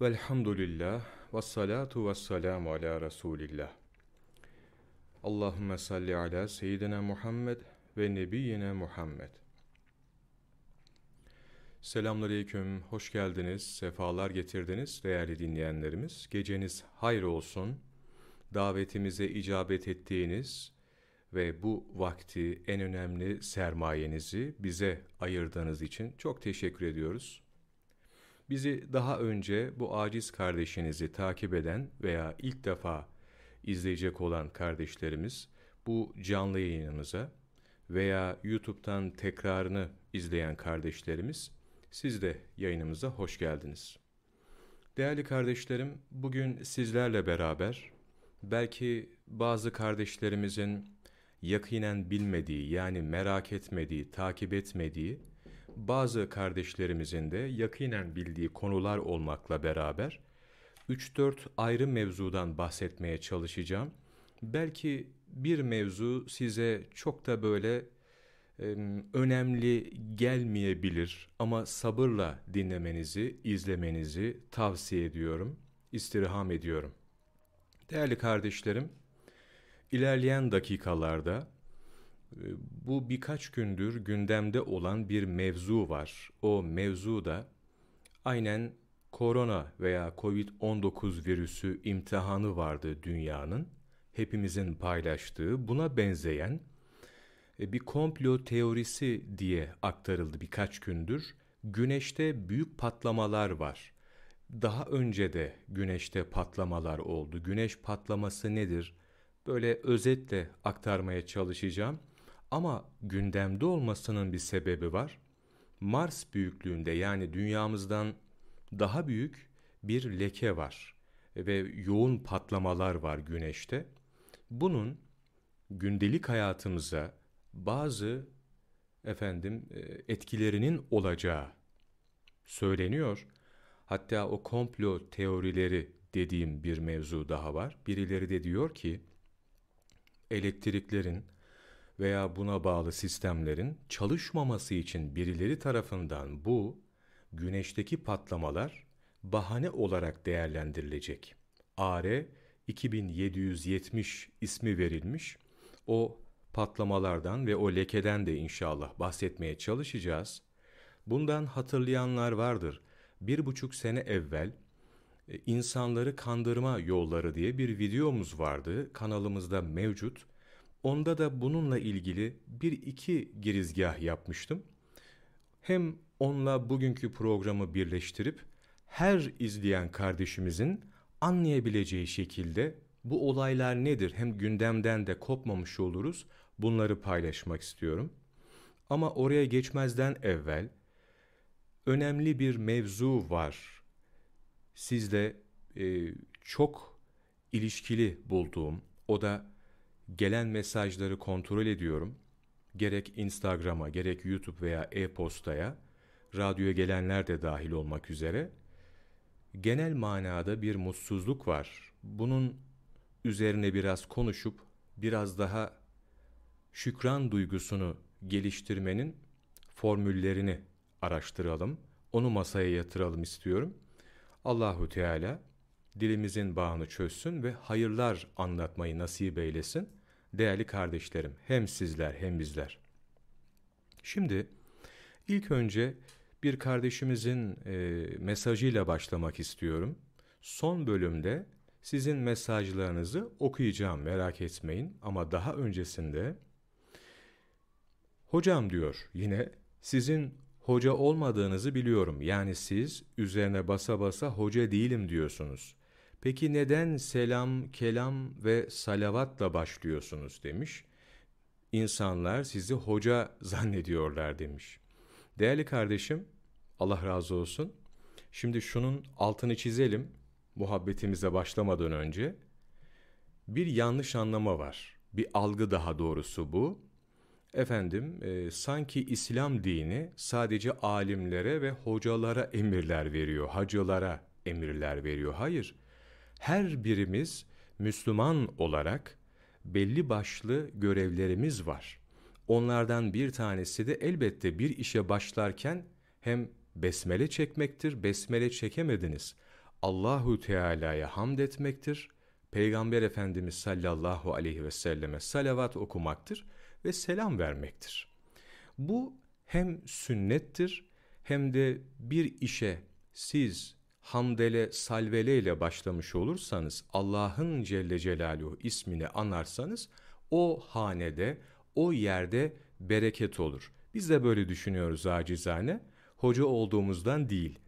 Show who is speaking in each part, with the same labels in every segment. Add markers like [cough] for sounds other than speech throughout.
Speaker 1: Velhamdülillah ve salatu ve selamu ala Resulillah. Allahümme salli ala seyyidina Muhammed ve nebiyyine Muhammed. Selamünaleyküm, hoş geldiniz, sefalar getirdiniz değerli dinleyenlerimiz. Geceniz hayır olsun. Davetimize icabet ettiğiniz ve bu vakti en önemli sermayenizi bize ayırdığınız için çok teşekkür ediyoruz. Bizi daha önce bu aciz kardeşinizi takip eden veya ilk defa izleyecek olan kardeşlerimiz bu canlı yayınımıza veya YouTube'dan tekrarını izleyen kardeşlerimiz siz de yayınımıza hoş geldiniz. Değerli kardeşlerim, bugün sizlerle beraber belki bazı kardeşlerimizin yakinen bilmediği yani merak etmediği, takip etmediği bazı kardeşlerimizin de yakinen bildiği konular olmakla beraber 3-4 ayrı mevzudan bahsetmeye çalışacağım. Belki bir mevzu size çok da böyle önemli gelmeyebilir ama sabırla dinlemenizi, izlemenizi tavsiye ediyorum, istirham ediyorum. Değerli kardeşlerim, ilerleyen dakikalarda bu birkaç gündür gündemde olan bir mevzu var. O mevzu da aynen korona veya Covid-19 virüsü imtihanı vardı dünyanın. Hepimizin paylaştığı buna benzeyen e, bir komplo teorisi diye aktarıldı birkaç gündür. Güneşte büyük patlamalar var. Daha önce de güneşte patlamalar oldu. Güneş patlaması nedir? Böyle özetle aktarmaya çalışacağım. Ama gündemde olmasının bir sebebi var. Mars büyüklüğünde yani dünyamızdan daha büyük bir leke var ve yoğun patlamalar var güneşte. Bunun gündelik hayatımıza bazı efendim e, etkilerinin olacağı söyleniyor. Hatta o komplo teorileri dediğim bir mevzu daha var. Birileri de diyor ki elektriklerin veya buna bağlı sistemlerin çalışmaması için birileri tarafından bu güneşteki patlamalar bahane olarak değerlendirilecek. AR 2770 ismi verilmiş. O patlamalardan ve o lekeden de inşallah bahsetmeye çalışacağız. Bundan hatırlayanlar vardır. Bir buçuk sene evvel e, insanları kandırma yolları diye bir videomuz vardı. Kanalımızda mevcut. Onda da bununla ilgili bir iki girizgah yapmıştım. Hem onunla bugünkü programı birleştirip her izleyen kardeşimizin anlayabileceği şekilde bu olaylar nedir hem gündemden de kopmamış oluruz bunları paylaşmak istiyorum. Ama oraya geçmezden evvel önemli bir mevzu var. Sizle e, çok ilişkili bulduğum o da gelen mesajları kontrol ediyorum. Gerek Instagram'a, gerek YouTube veya e-postaya, radyoya gelenler de dahil olmak üzere genel manada bir mutsuzluk var. Bunun üzerine biraz konuşup biraz daha şükran duygusunu geliştirmenin formüllerini araştıralım. Onu masaya yatıralım istiyorum. Allahu Teala dilimizin bağını çözsün ve hayırlar anlatmayı nasip eylesin değerli kardeşlerim, hem sizler hem bizler. Şimdi ilk önce bir kardeşimizin e, mesajıyla başlamak istiyorum. Son bölümde sizin mesajlarınızı okuyacağım merak etmeyin ama daha öncesinde hocam diyor yine sizin hoca olmadığınızı biliyorum. Yani siz üzerine basa basa hoca değilim diyorsunuz. Peki neden selam, kelam ve salavatla başlıyorsunuz demiş. İnsanlar sizi hoca [laughs] zannediyorlar demiş. Değerli kardeşim, Allah razı olsun. Şimdi şunun altını çizelim muhabbetimize başlamadan önce. Bir yanlış anlama var. Bir algı daha doğrusu bu. Efendim, e, sanki İslam dini sadece alimlere ve hocalara emirler veriyor, hacılara emirler veriyor. Hayır her birimiz Müslüman olarak belli başlı görevlerimiz var. Onlardan bir tanesi de elbette bir işe başlarken hem besmele çekmektir, besmele çekemediniz. Allahu Teala'ya hamd etmektir. Peygamber Efendimiz sallallahu aleyhi ve selleme salavat okumaktır ve selam vermektir. Bu hem sünnettir hem de bir işe siz hamdele salvele ile başlamış olursanız Allah'ın Celle Celaluhu ismini anarsanız o hanede o yerde bereket olur. Biz de böyle düşünüyoruz acizane. Hoca olduğumuzdan değil.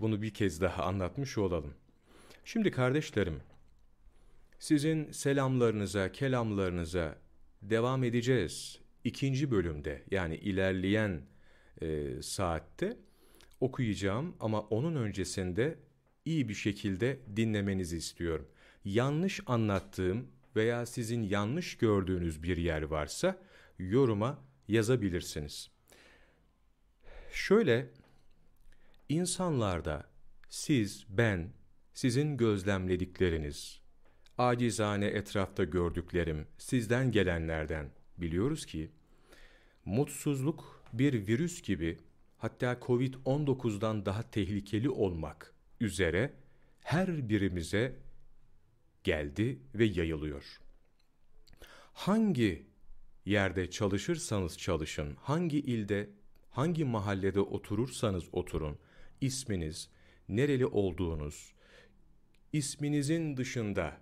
Speaker 1: Bunu bir kez daha anlatmış olalım. Şimdi kardeşlerim, sizin selamlarınıza, kelamlarınıza devam edeceğiz. İkinci bölümde yani ilerleyen e, saatte okuyacağım ama onun öncesinde iyi bir şekilde dinlemenizi istiyorum. Yanlış anlattığım veya sizin yanlış gördüğünüz bir yer varsa yoruma yazabilirsiniz. Şöyle insanlarda siz, ben, sizin gözlemledikleriniz, acizane etrafta gördüklerim, sizden gelenlerden biliyoruz ki mutsuzluk bir virüs gibi hatta Covid-19'dan daha tehlikeli olmak üzere her birimize geldi ve yayılıyor. Hangi yerde çalışırsanız çalışın, hangi ilde, hangi mahallede oturursanız oturun, isminiz, nereli olduğunuz, isminizin dışında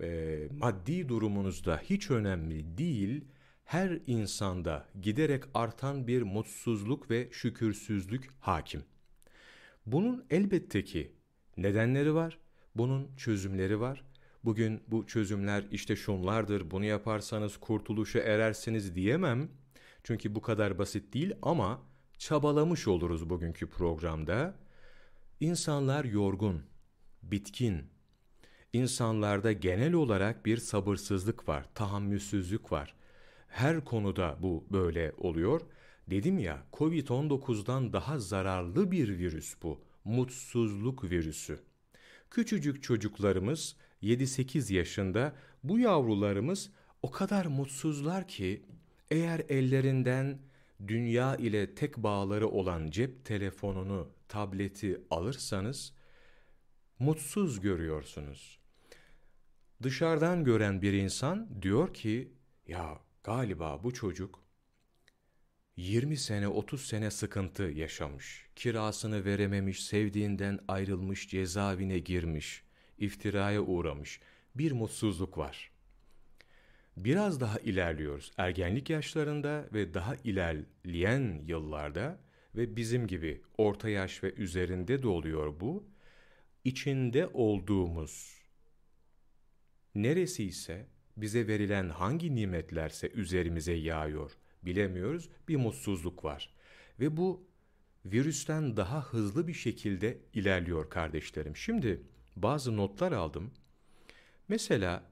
Speaker 1: e, maddi durumunuzda hiç önemli değil, her insanda giderek artan bir mutsuzluk ve şükürsüzlük hakim. Bunun elbette ki nedenleri var, bunun çözümleri var. Bugün bu çözümler işte şunlardır, bunu yaparsanız kurtuluşa erersiniz diyemem. Çünkü bu kadar basit değil ama çabalamış oluruz bugünkü programda. İnsanlar yorgun, bitkin. İnsanlarda genel olarak bir sabırsızlık var, tahammülsüzlük var. Her konuda bu böyle oluyor. Dedim ya, Covid-19'dan daha zararlı bir virüs bu. Mutsuzluk virüsü. Küçücük çocuklarımız 7-8 yaşında bu yavrularımız o kadar mutsuzlar ki eğer ellerinden dünya ile tek bağları olan cep telefonunu, tableti alırsanız mutsuz görüyorsunuz. Dışarıdan gören bir insan diyor ki ya galiba bu çocuk 20 sene 30 sene sıkıntı yaşamış. Kirasını verememiş, sevdiğinden ayrılmış, cezaevine girmiş, iftiraya uğramış. Bir mutsuzluk var. Biraz daha ilerliyoruz. Ergenlik yaşlarında ve daha ilerleyen yıllarda ve bizim gibi orta yaş ve üzerinde de oluyor bu. İçinde olduğumuz neresi ise bize verilen hangi nimetlerse üzerimize yağıyor bilemiyoruz bir mutsuzluk var. Ve bu virüsten daha hızlı bir şekilde ilerliyor kardeşlerim. Şimdi bazı notlar aldım. Mesela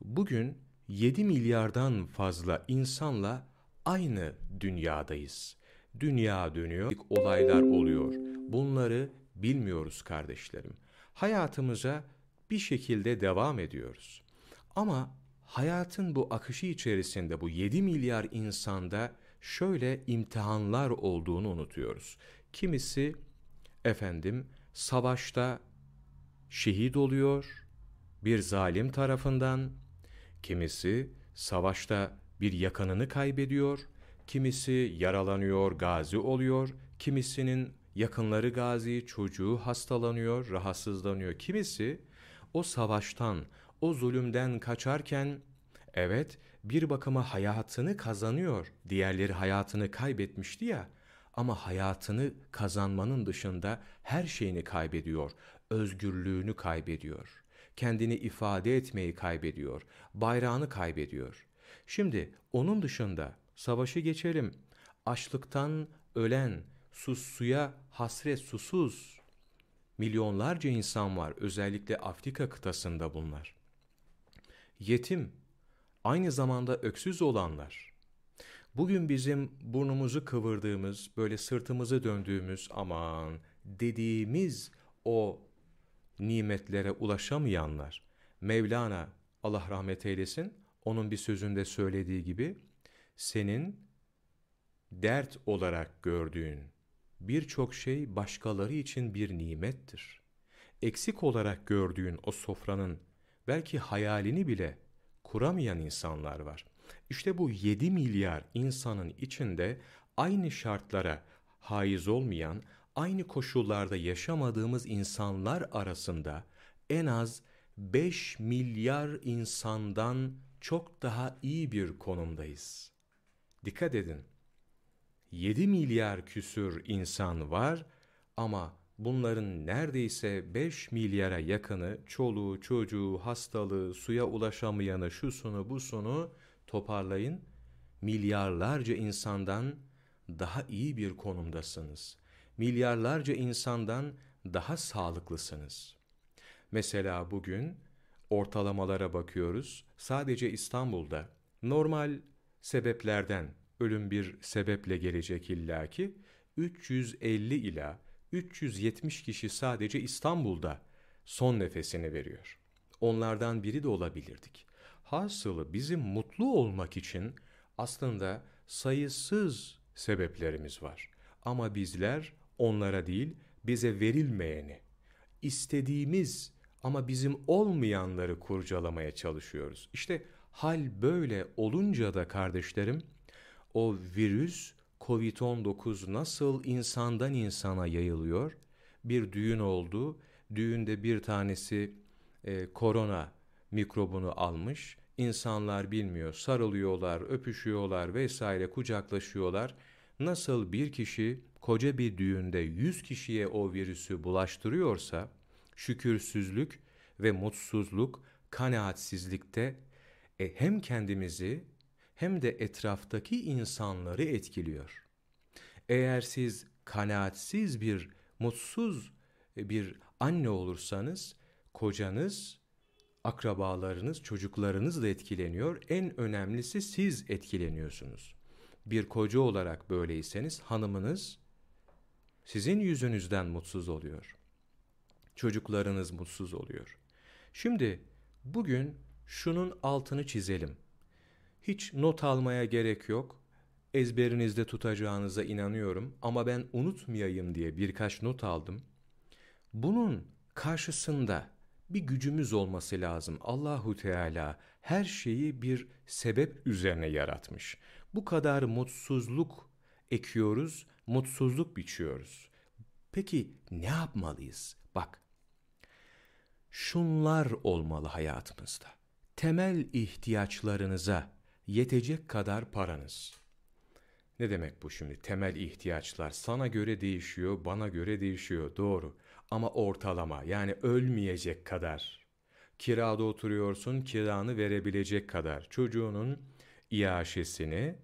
Speaker 1: bugün 7 milyardan fazla insanla aynı dünyadayız. Dünya dönüyor, olaylar oluyor. Bunları bilmiyoruz kardeşlerim. Hayatımıza bir şekilde devam ediyoruz. Ama hayatın bu akışı içerisinde bu 7 milyar insanda şöyle imtihanlar olduğunu unutuyoruz. Kimisi efendim savaşta şehit oluyor bir zalim tarafından, kimisi savaşta bir yakınını kaybediyor, kimisi yaralanıyor, gazi oluyor, kimisinin yakınları gazi, çocuğu hastalanıyor, rahatsızlanıyor. Kimisi o savaştan, o zulümden kaçarken evet bir bakıma hayatını kazanıyor. Diğerleri hayatını kaybetmişti ya ama hayatını kazanmanın dışında her şeyini kaybediyor. Özgürlüğünü kaybediyor. Kendini ifade etmeyi kaybediyor. Bayrağını kaybediyor. Şimdi onun dışında savaşı geçelim. Açlıktan ölen, sus suya hasret susuz milyonlarca insan var. Özellikle Afrika kıtasında bunlar yetim, aynı zamanda öksüz olanlar, bugün bizim burnumuzu kıvırdığımız, böyle sırtımızı döndüğümüz aman dediğimiz o nimetlere ulaşamayanlar, Mevlana Allah rahmet eylesin, onun bir sözünde söylediği gibi, senin dert olarak gördüğün birçok şey başkaları için bir nimettir. eksik olarak gördüğün o sofranın belki hayalini bile kuramayan insanlar var. İşte bu 7 milyar insanın içinde aynı şartlara haiz olmayan, aynı koşullarda yaşamadığımız insanlar arasında en az 5 milyar insandan çok daha iyi bir konumdayız. Dikkat edin. 7 milyar küsür insan var ama bunların neredeyse 5 milyara yakını çoluğu, çocuğu, hastalığı, suya ulaşamayanı, şusunu, busunu toparlayın. Milyarlarca insandan daha iyi bir konumdasınız. Milyarlarca insandan daha sağlıklısınız. Mesela bugün ortalamalara bakıyoruz. Sadece İstanbul'da normal sebeplerden ölüm bir sebeple gelecek illaki 350 ila 370 kişi sadece İstanbul'da son nefesini veriyor. Onlardan biri de olabilirdik. Hasılı bizim mutlu olmak için aslında sayısız sebeplerimiz var. Ama bizler onlara değil bize verilmeyeni, istediğimiz ama bizim olmayanları kurcalamaya çalışıyoruz. İşte hal böyle olunca da kardeşlerim o virüs Covid-19 nasıl insandan insana yayılıyor? Bir düğün oldu. Düğünde bir tanesi e, korona mikrobunu almış. İnsanlar bilmiyor. Sarılıyorlar, öpüşüyorlar vesaire kucaklaşıyorlar. Nasıl bir kişi koca bir düğünde 100 kişiye o virüsü bulaştırıyorsa şükürsüzlük ve mutsuzluk, kanaatsizlikte e, hem kendimizi hem de etraftaki insanları etkiliyor. Eğer siz kanaatsiz bir, mutsuz bir anne olursanız kocanız, akrabalarınız, çocuklarınız da etkileniyor. En önemlisi siz etkileniyorsunuz. Bir koca olarak böyleyseniz hanımınız sizin yüzünüzden mutsuz oluyor. Çocuklarınız mutsuz oluyor. Şimdi bugün şunun altını çizelim. Hiç not almaya gerek yok. Ezberinizde tutacağınıza inanıyorum ama ben unutmayayım diye birkaç not aldım. Bunun karşısında bir gücümüz olması lazım. Allahu Teala her şeyi bir sebep üzerine yaratmış. Bu kadar mutsuzluk ekiyoruz, mutsuzluk biçiyoruz. Peki ne yapmalıyız? Bak, şunlar olmalı hayatımızda. Temel ihtiyaçlarınıza yetecek kadar paranız. Ne demek bu şimdi? Temel ihtiyaçlar sana göre değişiyor, bana göre değişiyor. Doğru. Ama ortalama yani ölmeyecek kadar. Kirada oturuyorsun, kiranı verebilecek kadar. Çocuğunun iaşesini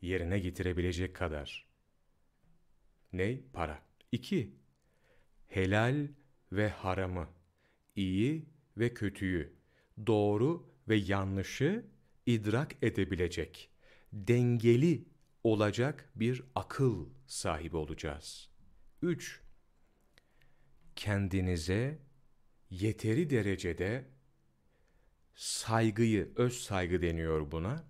Speaker 1: yerine getirebilecek kadar. Ne? Para. İki, helal ve haramı, iyi ve kötüyü, doğru ve yanlışı idrak edebilecek, dengeli olacak bir akıl sahibi olacağız. 3. Kendinize yeteri derecede saygıyı, öz saygı deniyor buna,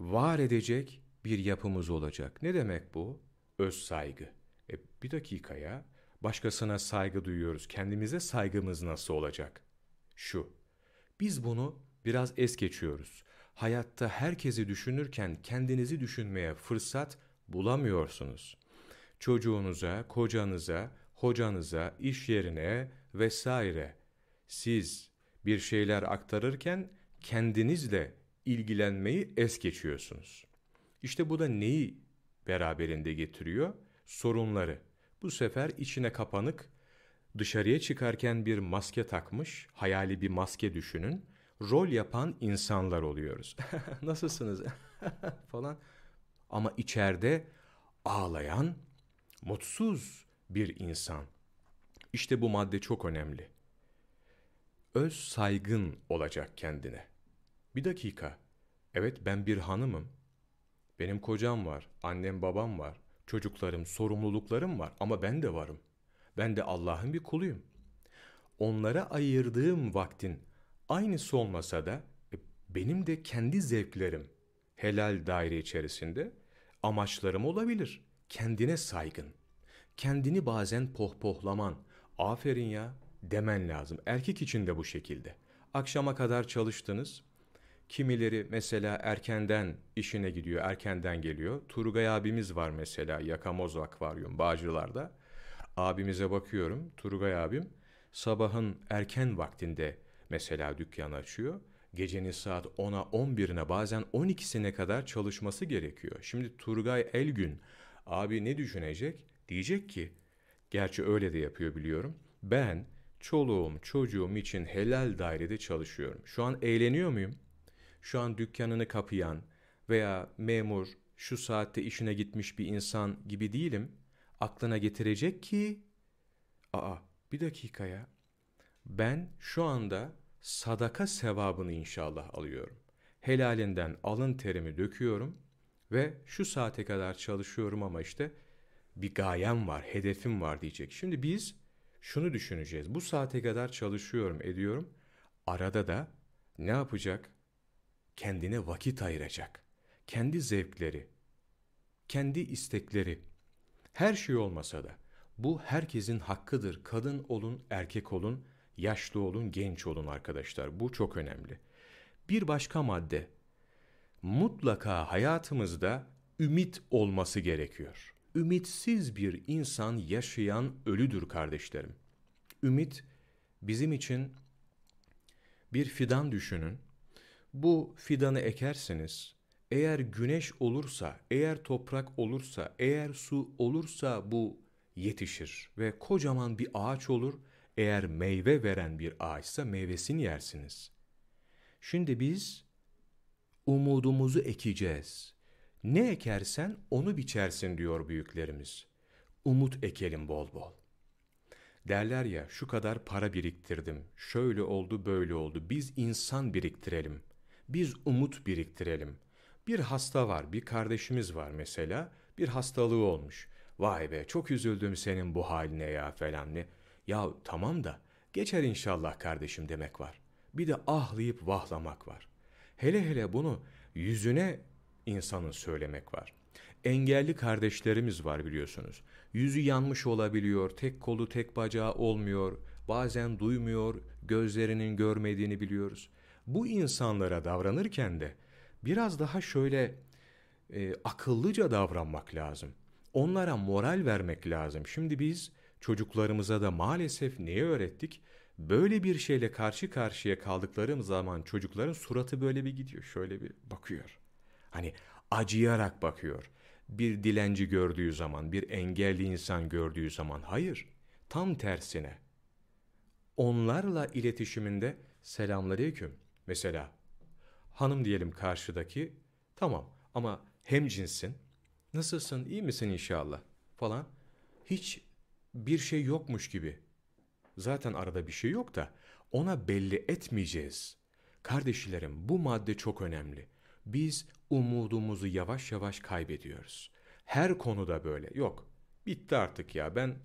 Speaker 1: var edecek bir yapımız olacak. Ne demek bu? Öz saygı. E, bir dakikaya başkasına saygı duyuyoruz. Kendimize saygımız nasıl olacak? Şu, biz bunu biraz es geçiyoruz. Hayatta herkesi düşünürken kendinizi düşünmeye fırsat bulamıyorsunuz. Çocuğunuza, kocanıza, hocanıza, iş yerine vesaire siz bir şeyler aktarırken kendinizle ilgilenmeyi es geçiyorsunuz. İşte bu da neyi beraberinde getiriyor? Sorunları. Bu sefer içine kapanık, dışarıya çıkarken bir maske takmış, hayali bir maske düşünün. Rol yapan insanlar oluyoruz. [laughs] Nasılsınız? [laughs] falan. Ama içeride ağlayan, mutsuz bir insan. İşte bu madde çok önemli. Öz saygın olacak kendine. Bir dakika. Evet ben bir hanımım. Benim kocam var, annem babam var, çocuklarım, sorumluluklarım var ama ben de varım. Ben de Allah'ın bir kuluyum. Onlara ayırdığım vaktin aynısı olmasa da e, benim de kendi zevklerim helal daire içerisinde amaçlarım olabilir. Kendine saygın. Kendini bazen pohpohlaman, Aferin ya demen lazım. Erkek için de bu şekilde. Akşama kadar çalıştınız. Kimileri mesela erkenden işine gidiyor, erkenden geliyor. Turgay abimiz var mesela Yakamoz Akvaryum Bağcılar'da. Abimize bakıyorum, Turgay abim sabahın erken vaktinde mesela dükkan açıyor. Gecenin saat 10'a 11'ine bazen 12'sine kadar çalışması gerekiyor. Şimdi Turgay Elgün abi ne düşünecek? Diyecek ki, gerçi öyle de yapıyor biliyorum. Ben çoluğum çocuğum için helal dairede çalışıyorum. Şu an eğleniyor muyum? Şu an dükkanını kapayan veya memur şu saatte işine gitmiş bir insan gibi değilim. Aklına getirecek ki, aa bir dakika ya, ben şu anda sadaka sevabını inşallah alıyorum. Helalinden alın terimi döküyorum ve şu saate kadar çalışıyorum ama işte bir gayem var, hedefim var diyecek. Şimdi biz şunu düşüneceğiz. Bu saate kadar çalışıyorum, ediyorum. Arada da ne yapacak? Kendine vakit ayıracak. Kendi zevkleri, kendi istekleri, her şey olmasa da bu herkesin hakkıdır. Kadın olun, erkek olun, yaşlı olun, genç olun arkadaşlar. Bu çok önemli. Bir başka madde. Mutlaka hayatımızda ümit olması gerekiyor. Ümitsiz bir insan yaşayan ölüdür kardeşlerim. Ümit bizim için bir fidan düşünün. Bu fidanı ekersiniz. Eğer güneş olursa, eğer toprak olursa, eğer su olursa bu yetişir ve kocaman bir ağaç olur eğer meyve veren bir ağaçsa meyvesini yersiniz. Şimdi biz umudumuzu ekeceğiz. Ne ekersen onu biçersin diyor büyüklerimiz. Umut ekelim bol bol. Derler ya şu kadar para biriktirdim, şöyle oldu böyle oldu. Biz insan biriktirelim. Biz umut biriktirelim. Bir hasta var, bir kardeşimiz var mesela. Bir hastalığı olmuş. Vay be çok üzüldüm senin bu haline ya falan ne. Ya tamam da geçer inşallah kardeşim demek var. Bir de ahlayıp vahlamak var. Hele hele bunu yüzüne insanın söylemek var. Engelli kardeşlerimiz var biliyorsunuz. Yüzü yanmış olabiliyor, tek kolu tek bacağı olmuyor, bazen duymuyor, gözlerinin görmediğini biliyoruz. Bu insanlara davranırken de biraz daha şöyle e, akıllıca davranmak lazım. Onlara moral vermek lazım. Şimdi biz Çocuklarımıza da maalesef neyi öğrettik? Böyle bir şeyle karşı karşıya kaldıklarım zaman çocukların suratı böyle bir gidiyor. Şöyle bir bakıyor. Hani acıyarak bakıyor. Bir dilenci gördüğü zaman, bir engelli insan gördüğü zaman hayır. Tam tersine. Onlarla iletişiminde selamünaleyküm. Mesela hanım diyelim karşıdaki tamam ama hem cinsin nasılsın iyi misin inşallah falan hiç bir şey yokmuş gibi. Zaten arada bir şey yok da ona belli etmeyeceğiz. Kardeşlerim bu madde çok önemli. Biz umudumuzu yavaş yavaş kaybediyoruz. Her konuda böyle. Yok. Bitti artık ya ben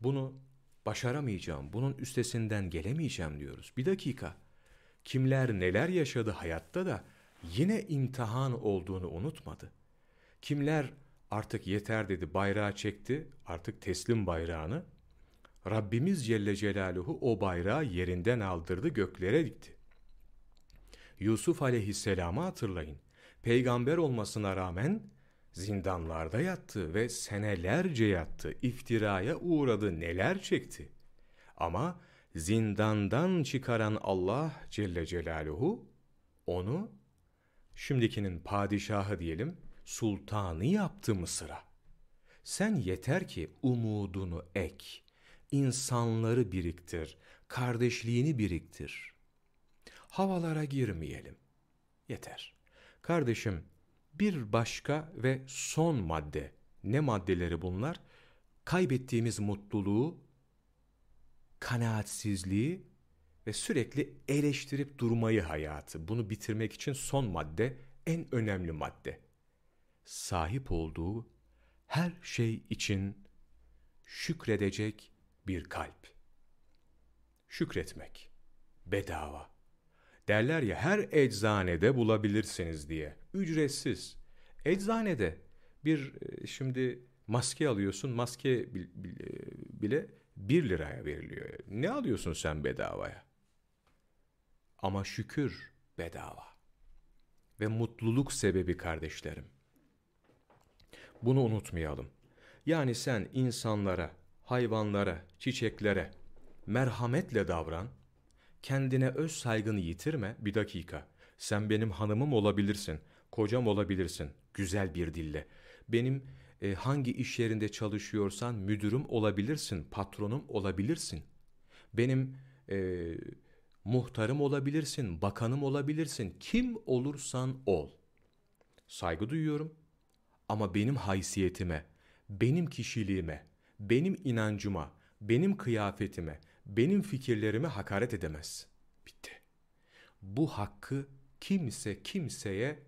Speaker 1: bunu başaramayacağım, bunun üstesinden gelemeyeceğim diyoruz. Bir dakika. Kimler neler yaşadı hayatta da yine imtihan olduğunu unutmadı. Kimler artık yeter dedi bayrağı çekti artık teslim bayrağını. Rabbimiz Celle Celaluhu o bayrağı yerinden aldırdı göklere dikti. Yusuf aleyhisselamı hatırlayın. Peygamber olmasına rağmen zindanlarda yattı ve senelerce yattı. İftiraya uğradı, neler çekti. Ama zindandan çıkaran Allah Celle Celaluhu onu şimdikinin padişahı diyelim sultanı yaptı Mısır'a. Sen yeter ki umudunu ek, insanları biriktir, kardeşliğini biriktir. Havalara girmeyelim. Yeter. Kardeşim, bir başka ve son madde. Ne maddeleri bunlar? Kaybettiğimiz mutluluğu, kanaatsizliği ve sürekli eleştirip durmayı hayatı. Bunu bitirmek için son madde, en önemli madde sahip olduğu her şey için şükredecek bir kalp. Şükretmek bedava. Derler ya her eczanede bulabilirsiniz diye. Ücretsiz. Eczanede bir e, şimdi maske alıyorsun. Maske bile 1 liraya veriliyor. Ne alıyorsun sen bedavaya? Ama şükür bedava. Ve mutluluk sebebi kardeşlerim. Bunu unutmayalım. Yani sen insanlara, hayvanlara, çiçeklere merhametle davran. Kendine öz saygını yitirme. Bir dakika. Sen benim hanımım olabilirsin, kocam olabilirsin. Güzel bir dille. Benim e, hangi iş yerinde çalışıyorsan müdürüm olabilirsin, patronum olabilirsin. Benim e, muhtarım olabilirsin, bakanım olabilirsin. Kim olursan ol. Saygı duyuyorum ama benim haysiyetime, benim kişiliğime, benim inancıma, benim kıyafetime, benim fikirlerime hakaret edemez. Bitti. Bu hakkı kimse kimseye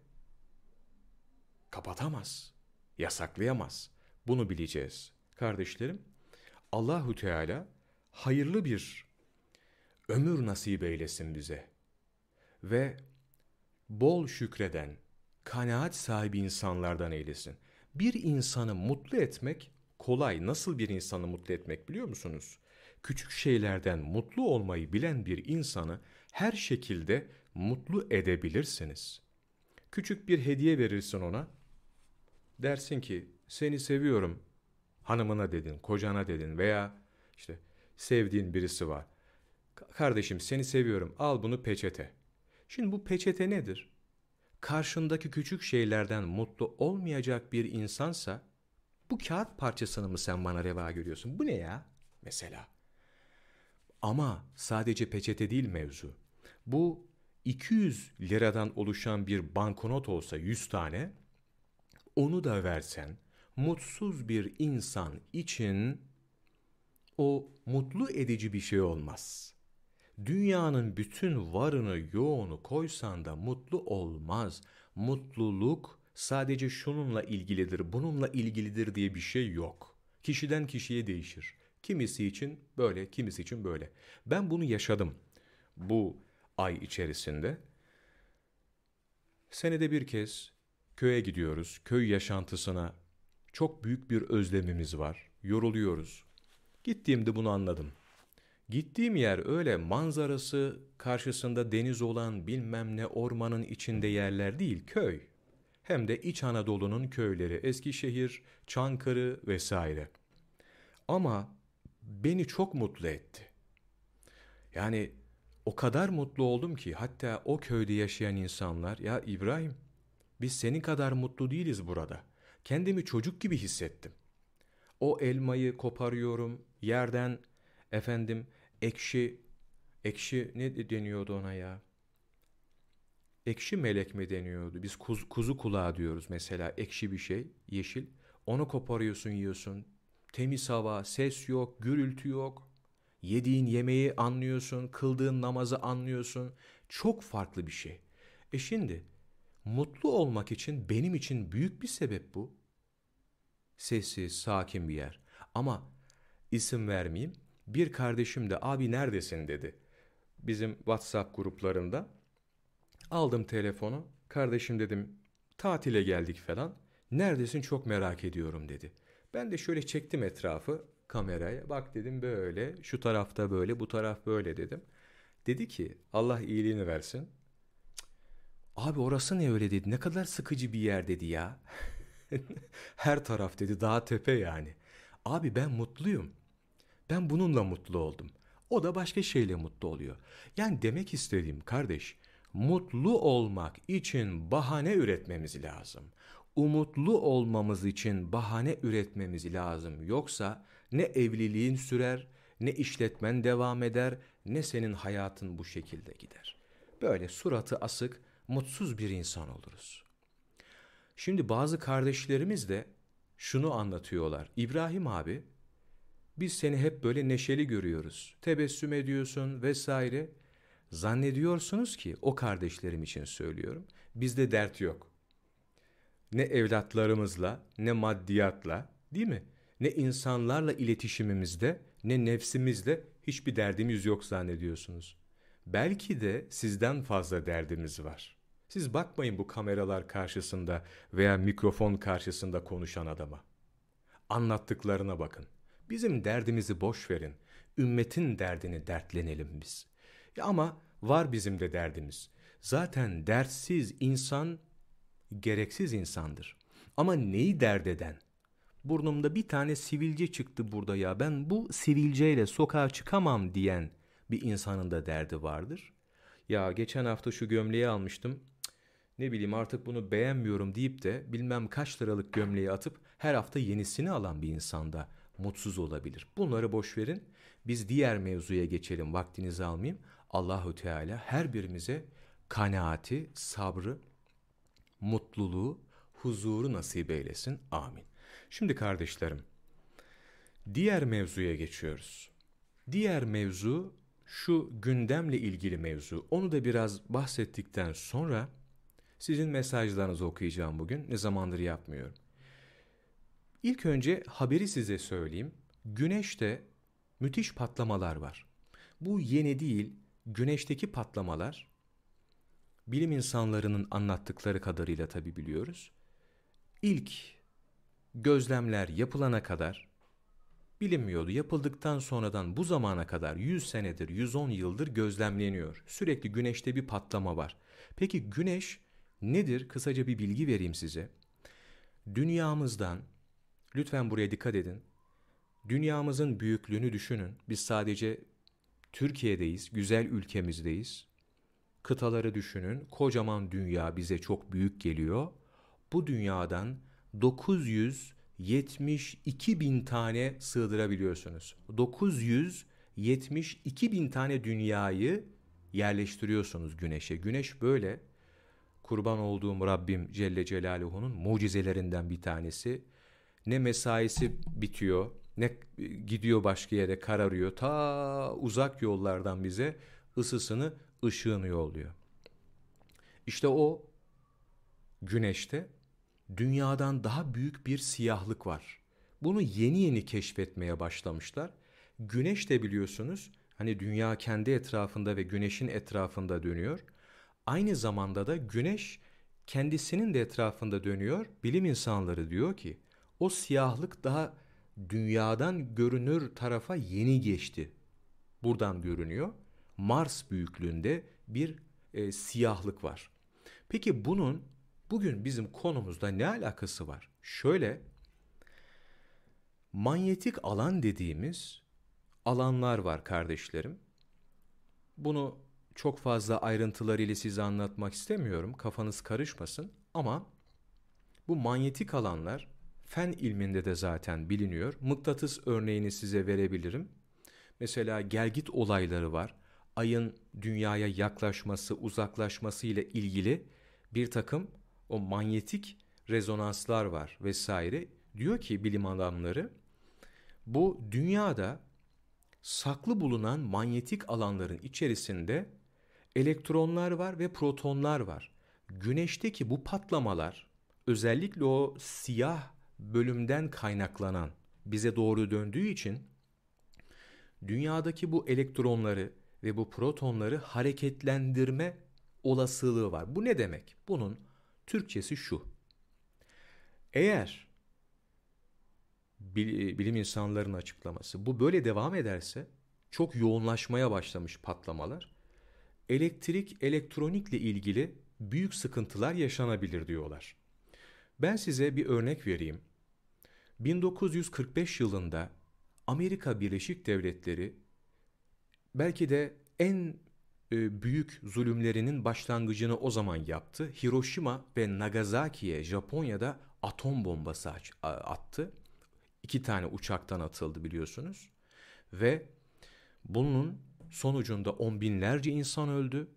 Speaker 1: kapatamaz, yasaklayamaz. Bunu bileceğiz. Kardeşlerim, Allahu Teala hayırlı bir ömür nasip eylesin bize. Ve bol şükreden, kanaat sahibi insanlardan eylesin. Bir insanı mutlu etmek kolay. Nasıl bir insanı mutlu etmek biliyor musunuz? Küçük şeylerden mutlu olmayı bilen bir insanı her şekilde mutlu edebilirsiniz. Küçük bir hediye verirsin ona. Dersin ki seni seviyorum hanımına dedin, kocana dedin veya işte sevdiğin birisi var. Kardeşim seni seviyorum al bunu peçete. Şimdi bu peçete nedir? Karşındaki küçük şeylerden mutlu olmayacak bir insansa bu kağıt parçasını mı sen bana reva görüyorsun? Bu ne ya? Mesela. Ama sadece peçete değil mevzu. Bu 200 liradan oluşan bir banknot olsa 100 tane, onu da versen, mutsuz bir insan için o mutlu edici bir şey olmaz. Dünyanın bütün varını yoğunu koysan da mutlu olmaz. Mutluluk sadece şununla ilgilidir, bununla ilgilidir diye bir şey yok. Kişiden kişiye değişir. Kimisi için böyle, kimisi için böyle. Ben bunu yaşadım bu ay içerisinde. Senede bir kez köye gidiyoruz. Köy yaşantısına çok büyük bir özlemimiz var. Yoruluyoruz. Gittiğimde bunu anladım. Gittiğim yer öyle manzarası karşısında deniz olan bilmem ne ormanın içinde yerler değil, köy. Hem de İç Anadolu'nun köyleri, Eskişehir, Çankırı vesaire. Ama beni çok mutlu etti. Yani o kadar mutlu oldum ki hatta o köyde yaşayan insanlar ya İbrahim biz senin kadar mutlu değiliz burada. Kendimi çocuk gibi hissettim. O elmayı koparıyorum yerden efendim ekşi ekşi ne deniyordu ona ya? Ekşi melek mi deniyordu? Biz kuz, kuzu kulağı diyoruz mesela ekşi bir şey yeşil. Onu koparıyorsun yiyorsun. Temiz hava, ses yok, gürültü yok. Yediğin yemeği anlıyorsun, kıldığın namazı anlıyorsun. Çok farklı bir şey. E şimdi mutlu olmak için benim için büyük bir sebep bu. Sessiz, sakin bir yer. Ama isim vermeyeyim. Bir kardeşim de abi neredesin dedi. Bizim WhatsApp gruplarında. Aldım telefonu. Kardeşim dedim tatile geldik falan. Neredesin çok merak ediyorum dedi. Ben de şöyle çektim etrafı kameraya. Bak dedim böyle, şu tarafta böyle, bu taraf böyle dedim. Dedi ki Allah iyiliğini versin. Abi orası ne öyle dedi. Ne kadar sıkıcı bir yer dedi ya. [laughs] Her taraf dedi dağ tepe yani. Abi ben mutluyum. Ben bununla mutlu oldum. O da başka şeyle mutlu oluyor. Yani demek istediğim kardeş, mutlu olmak için bahane üretmemiz lazım. Umutlu olmamız için bahane üretmemiz lazım. Yoksa ne evliliğin sürer, ne işletmen devam eder, ne senin hayatın bu şekilde gider. Böyle suratı asık, mutsuz bir insan oluruz. Şimdi bazı kardeşlerimiz de şunu anlatıyorlar. İbrahim abi biz seni hep böyle neşeli görüyoruz. Tebessüm ediyorsun vesaire. Zannediyorsunuz ki o kardeşlerim için söylüyorum. Bizde dert yok. Ne evlatlarımızla, ne maddiyatla, değil mi? Ne insanlarla iletişimimizde, ne nefsimizle hiçbir derdimiz yok zannediyorsunuz. Belki de sizden fazla derdimiz var. Siz bakmayın bu kameralar karşısında veya mikrofon karşısında konuşan adama. Anlattıklarına bakın. Bizim derdimizi boş verin. Ümmetin derdini dertlenelim biz. Ya ama var bizim de derdimiz. Zaten dertsiz insan gereksiz insandır. Ama neyi dert eden? Burnumda bir tane sivilce çıktı burada ya ben bu sivilceyle sokağa çıkamam diyen bir insanın da derdi vardır. Ya geçen hafta şu gömleği almıştım. Ne bileyim artık bunu beğenmiyorum deyip de bilmem kaç liralık gömleği atıp her hafta yenisini alan bir insanda mutsuz olabilir. Bunları boş verin. Biz diğer mevzuya geçelim. Vaktinizi almayayım. Allahu Teala her birimize kanaati, sabrı, mutluluğu, huzuru nasip eylesin. Amin. Şimdi kardeşlerim, diğer mevzuya geçiyoruz. Diğer mevzu şu gündemle ilgili mevzu. Onu da biraz bahsettikten sonra sizin mesajlarınızı okuyacağım bugün. Ne zamandır yapmıyorum. İlk önce haberi size söyleyeyim. Güneşte müthiş patlamalar var. Bu yeni değil, güneşteki patlamalar bilim insanlarının anlattıkları kadarıyla tabi biliyoruz. İlk gözlemler yapılana kadar bilinmiyordu. Yapıldıktan sonradan bu zamana kadar 100 senedir, 110 yıldır gözlemleniyor. Sürekli güneşte bir patlama var. Peki güneş nedir? Kısaca bir bilgi vereyim size. Dünyamızdan, lütfen buraya dikkat edin. Dünyamızın büyüklüğünü düşünün. Biz sadece Türkiye'deyiz, güzel ülkemizdeyiz. Kıtaları düşünün. Kocaman dünya bize çok büyük geliyor. Bu dünyadan 972 bin tane sığdırabiliyorsunuz. 972 bin tane dünyayı yerleştiriyorsunuz güneşe. Güneş böyle kurban olduğum Rabbim Celle Celaluhu'nun mucizelerinden bir tanesi. Ne mesaisi bitiyor, ne gidiyor başka yere kararıyor. Ta uzak yollardan bize ısısını, ışığını yolluyor. İşte o güneşte dünyadan daha büyük bir siyahlık var. Bunu yeni yeni keşfetmeye başlamışlar. Güneş de biliyorsunuz hani dünya kendi etrafında ve güneşin etrafında dönüyor. Aynı zamanda da güneş kendisinin de etrafında dönüyor. Bilim insanları diyor ki o siyahlık daha dünyadan görünür tarafa yeni geçti. Buradan görünüyor. Mars büyüklüğünde bir e, siyahlık var. Peki bunun bugün bizim konumuzda ne alakası var? Şöyle manyetik alan dediğimiz alanlar var kardeşlerim. Bunu çok fazla ayrıntılarıyla size anlatmak istemiyorum. Kafanız karışmasın ama bu manyetik alanlar fen ilminde de zaten biliniyor. Mıknatıs örneğini size verebilirim. Mesela gelgit olayları var. Ayın dünyaya yaklaşması, uzaklaşması ile ilgili bir takım o manyetik rezonanslar var vesaire. Diyor ki bilim adamları bu dünyada saklı bulunan manyetik alanların içerisinde elektronlar var ve protonlar var. Güneşteki bu patlamalar özellikle o siyah bölümden kaynaklanan bize doğru döndüğü için dünyadaki bu elektronları ve bu protonları hareketlendirme olasılığı var. Bu ne demek? Bunun Türkçesi şu. Eğer bilim insanlarının açıklaması bu böyle devam ederse çok yoğunlaşmaya başlamış patlamalar elektrik elektronikle ilgili büyük sıkıntılar yaşanabilir diyorlar. Ben size bir örnek vereyim. 1945 yılında Amerika Birleşik Devletleri belki de en e, büyük zulümlerinin başlangıcını o zaman yaptı. Hiroşima ve Nagasaki'ye Japonya'da atom bombası attı. İki tane uçaktan atıldı biliyorsunuz. Ve bunun sonucunda on binlerce insan öldü.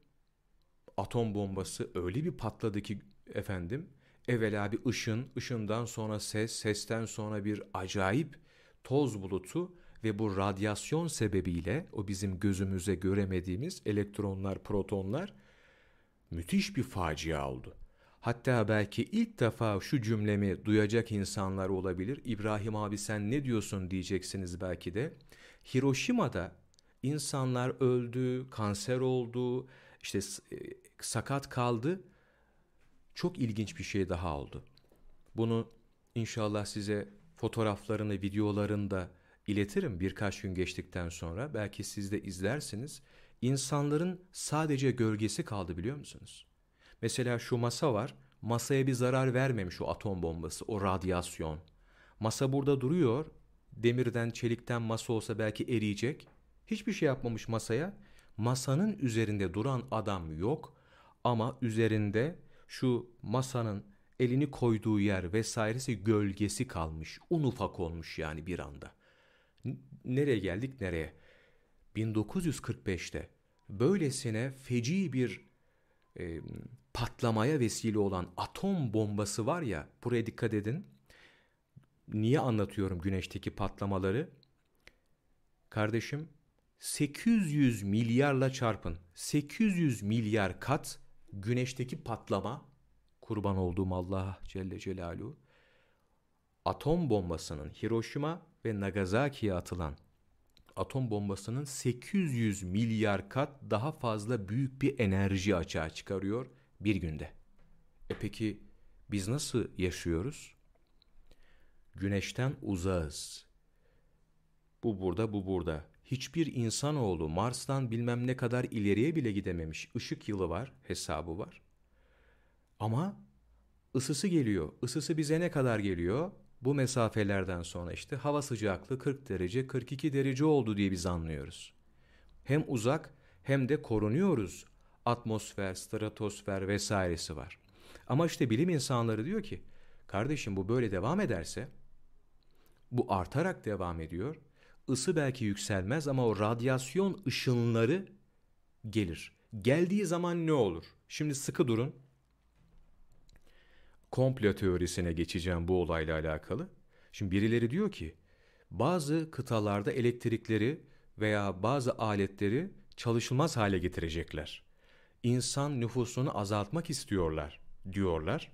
Speaker 1: Atom bombası öyle bir patladı ki efendim evvela bir ışın, ışından sonra ses, sesten sonra bir acayip toz bulutu ve bu radyasyon sebebiyle o bizim gözümüze göremediğimiz elektronlar, protonlar müthiş bir facia oldu. Hatta belki ilk defa şu cümlemi duyacak insanlar olabilir. İbrahim abi sen ne diyorsun diyeceksiniz belki de. Hiroşima'da insanlar öldü, kanser oldu, işte e, sakat kaldı. Çok ilginç bir şey daha oldu. Bunu inşallah size fotoğraflarını, videolarını da iletirim birkaç gün geçtikten sonra. Belki siz de izlersiniz. İnsanların sadece gölgesi kaldı biliyor musunuz? Mesela şu masa var. Masaya bir zarar vermemiş o atom bombası, o radyasyon. Masa burada duruyor. Demirden, çelikten masa olsa belki eriyecek. Hiçbir şey yapmamış masaya. Masanın üzerinde duran adam yok ama üzerinde şu masanın elini koyduğu yer vesairesi gölgesi kalmış. Un ufak olmuş yani bir anda. Nereye geldik nereye? 1945'te böylesine feci bir e, patlamaya vesile olan atom bombası var ya buraya dikkat edin. Niye anlatıyorum güneşteki patlamaları? Kardeşim 800 milyarla çarpın. 800 milyar kat güneşteki patlama kurban olduğum Allah Celle Celaluhu atom bombasının Hiroşima ve Nagasaki'ye atılan atom bombasının 800 milyar kat daha fazla büyük bir enerji açığa çıkarıyor bir günde. E peki biz nasıl yaşıyoruz? Güneşten uzağız. Bu burada, bu burada. Hiçbir insanoğlu Mars'tan bilmem ne kadar ileriye bile gidememiş. Işık yılı var, hesabı var. Ama ısısı geliyor. Isısı bize ne kadar geliyor? Bu mesafelerden sonra işte hava sıcaklığı 40 derece, 42 derece oldu diye biz anlıyoruz. Hem uzak hem de korunuyoruz. Atmosfer, stratosfer vesairesi var. Ama işte bilim insanları diyor ki, kardeşim bu böyle devam ederse, bu artarak devam ediyor. Isı belki yükselmez ama o radyasyon ışınları gelir. Geldiği zaman ne olur? Şimdi sıkı durun komplo teorisine geçeceğim bu olayla alakalı. Şimdi birileri diyor ki bazı kıtalarda elektrikleri veya bazı aletleri çalışılmaz hale getirecekler. İnsan nüfusunu azaltmak istiyorlar diyorlar.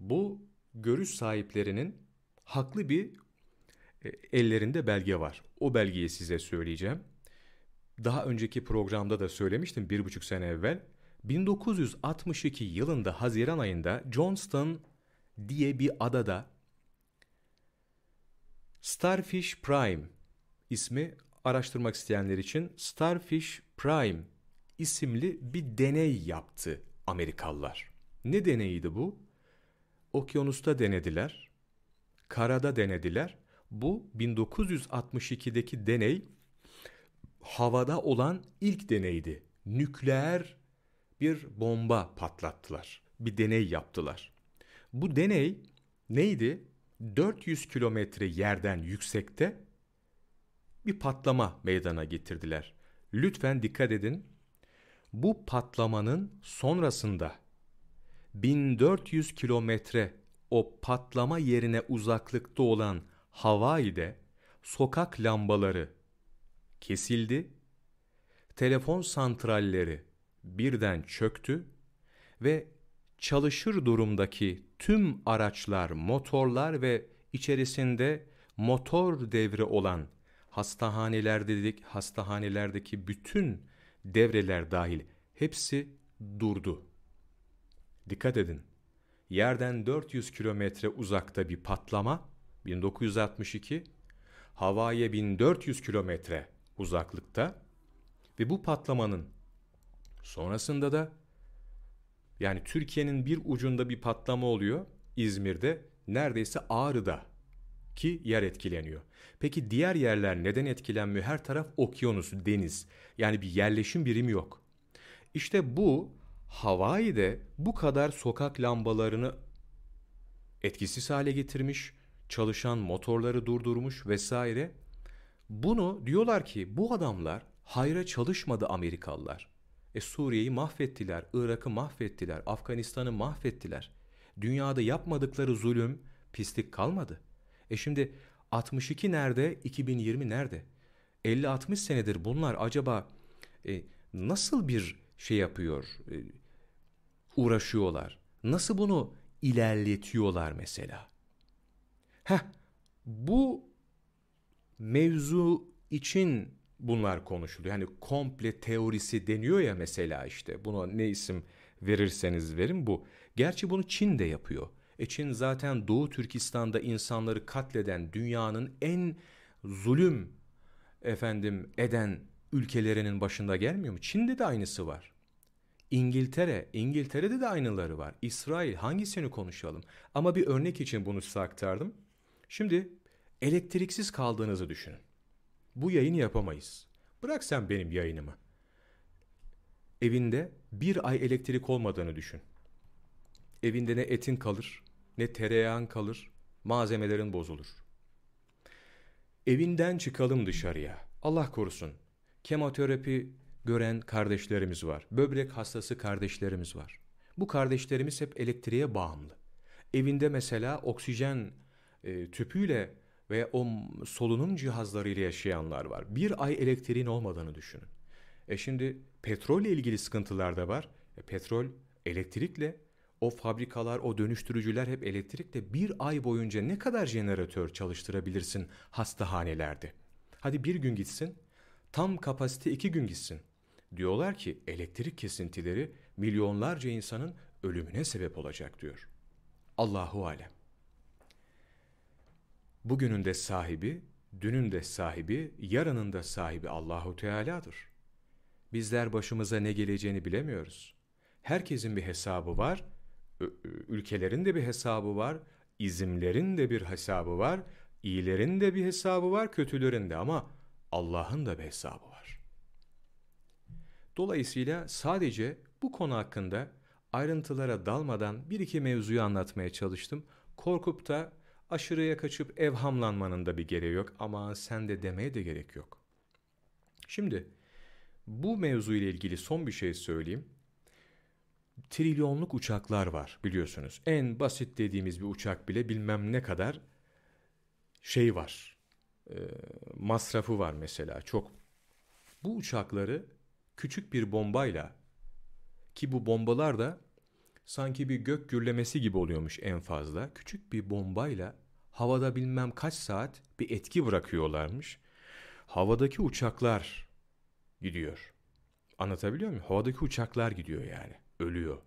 Speaker 1: Bu görüş sahiplerinin haklı bir ellerinde belge var. O belgeyi size söyleyeceğim. Daha önceki programda da söylemiştim bir buçuk sene evvel. 1962 yılında Haziran ayında Johnston diye bir adada Starfish Prime ismi araştırmak isteyenler için Starfish Prime isimli bir deney yaptı Amerikalılar. Ne deneyiydi bu? Okyanusta denediler, karada denediler. Bu 1962'deki deney havada olan ilk deneydi. Nükleer bir bomba patlattılar. Bir deney yaptılar. Bu deney neydi? 400 kilometre yerden yüksekte bir patlama meydana getirdiler. Lütfen dikkat edin. Bu patlamanın sonrasında 1400 kilometre o patlama yerine uzaklıkta olan Hawaii'de sokak lambaları kesildi. Telefon santralleri birden çöktü ve çalışır durumdaki tüm araçlar, motorlar ve içerisinde motor devre olan hastahaneler dedik, hastahanelerdeki bütün devreler dahil hepsi durdu. Dikkat edin. Yerden 400 kilometre uzakta bir patlama 1962, havaya 1400 kilometre uzaklıkta ve bu patlamanın Sonrasında da yani Türkiye'nin bir ucunda bir patlama oluyor İzmir'de neredeyse Ağrı'da ki yer etkileniyor. Peki diğer yerler neden etkilenmiyor? Her taraf okyanus, deniz. Yani bir yerleşim birimi yok. İşte bu Hawaii'de bu kadar sokak lambalarını etkisiz hale getirmiş, çalışan motorları durdurmuş vesaire. Bunu diyorlar ki bu adamlar hayra çalışmadı Amerikalılar. E Suriye'yi mahvettiler, Irak'ı mahvettiler, Afganistan'ı mahvettiler. Dünyada yapmadıkları zulüm, pislik kalmadı. E şimdi 62 nerede, 2020 nerede? 50-60 senedir bunlar acaba e, nasıl bir şey yapıyor, e, uğraşıyorlar? Nasıl bunu ilerletiyorlar mesela? Heh, bu mevzu için bunlar konuşuluyor. Yani komple teorisi deniyor ya mesela işte. Buna ne isim verirseniz verin bu. Gerçi bunu Çin de yapıyor. E Çin zaten Doğu Türkistan'da insanları katleden dünyanın en zulüm efendim eden ülkelerinin başında gelmiyor mu? Çin'de de aynısı var. İngiltere, İngiltere'de de aynıları var. İsrail hangisini konuşalım? Ama bir örnek için bunu size aktardım. Şimdi elektriksiz kaldığınızı düşünün. Bu yayını yapamayız. Bırak sen benim yayınımı. Evinde bir ay elektrik olmadığını düşün. Evinde ne etin kalır, ne tereyağın kalır, malzemelerin bozulur. Evinden çıkalım dışarıya. Allah korusun. Kemoterapi gören kardeşlerimiz var. Böbrek hastası kardeşlerimiz var. Bu kardeşlerimiz hep elektriğe bağımlı. Evinde mesela oksijen e, tüpüyle ve o solunum cihazlarıyla yaşayanlar var. Bir ay elektriğin olmadığını düşünün. E şimdi petrolle ilgili sıkıntılar da var. E petrol elektrikle o fabrikalar, o dönüştürücüler hep elektrikle bir ay boyunca ne kadar jeneratör çalıştırabilirsin hastahanelerde? Hadi bir gün gitsin, tam kapasite iki gün gitsin. Diyorlar ki elektrik kesintileri milyonlarca insanın ölümüne sebep olacak diyor. Allahu alem. Bugünün de sahibi, dünün de sahibi, yarının da sahibi Allahu Teala'dır. Bizler başımıza ne geleceğini bilemiyoruz. Herkesin bir hesabı var, ülkelerin de bir hesabı var, izimlerin de bir hesabı var, iyilerin de bir hesabı var, kötülerin de ama Allah'ın da bir hesabı var. Dolayısıyla sadece bu konu hakkında ayrıntılara dalmadan bir iki mevzuyu anlatmaya çalıştım. Korkup da aşırıya kaçıp evhamlanmanın da bir gereği yok ama sen de demeye de gerek yok. Şimdi bu mevzu ile ilgili son bir şey söyleyeyim. Trilyonluk uçaklar var biliyorsunuz. En basit dediğimiz bir uçak bile bilmem ne kadar şey var. E, masrafı var mesela çok. Bu uçakları küçük bir bombayla ki bu bombalar da sanki bir gök gürlemesi gibi oluyormuş en fazla. Küçük bir bombayla havada bilmem kaç saat bir etki bırakıyorlarmış. Havadaki uçaklar gidiyor. Anlatabiliyor muyum? Havadaki uçaklar gidiyor yani. Ölüyor.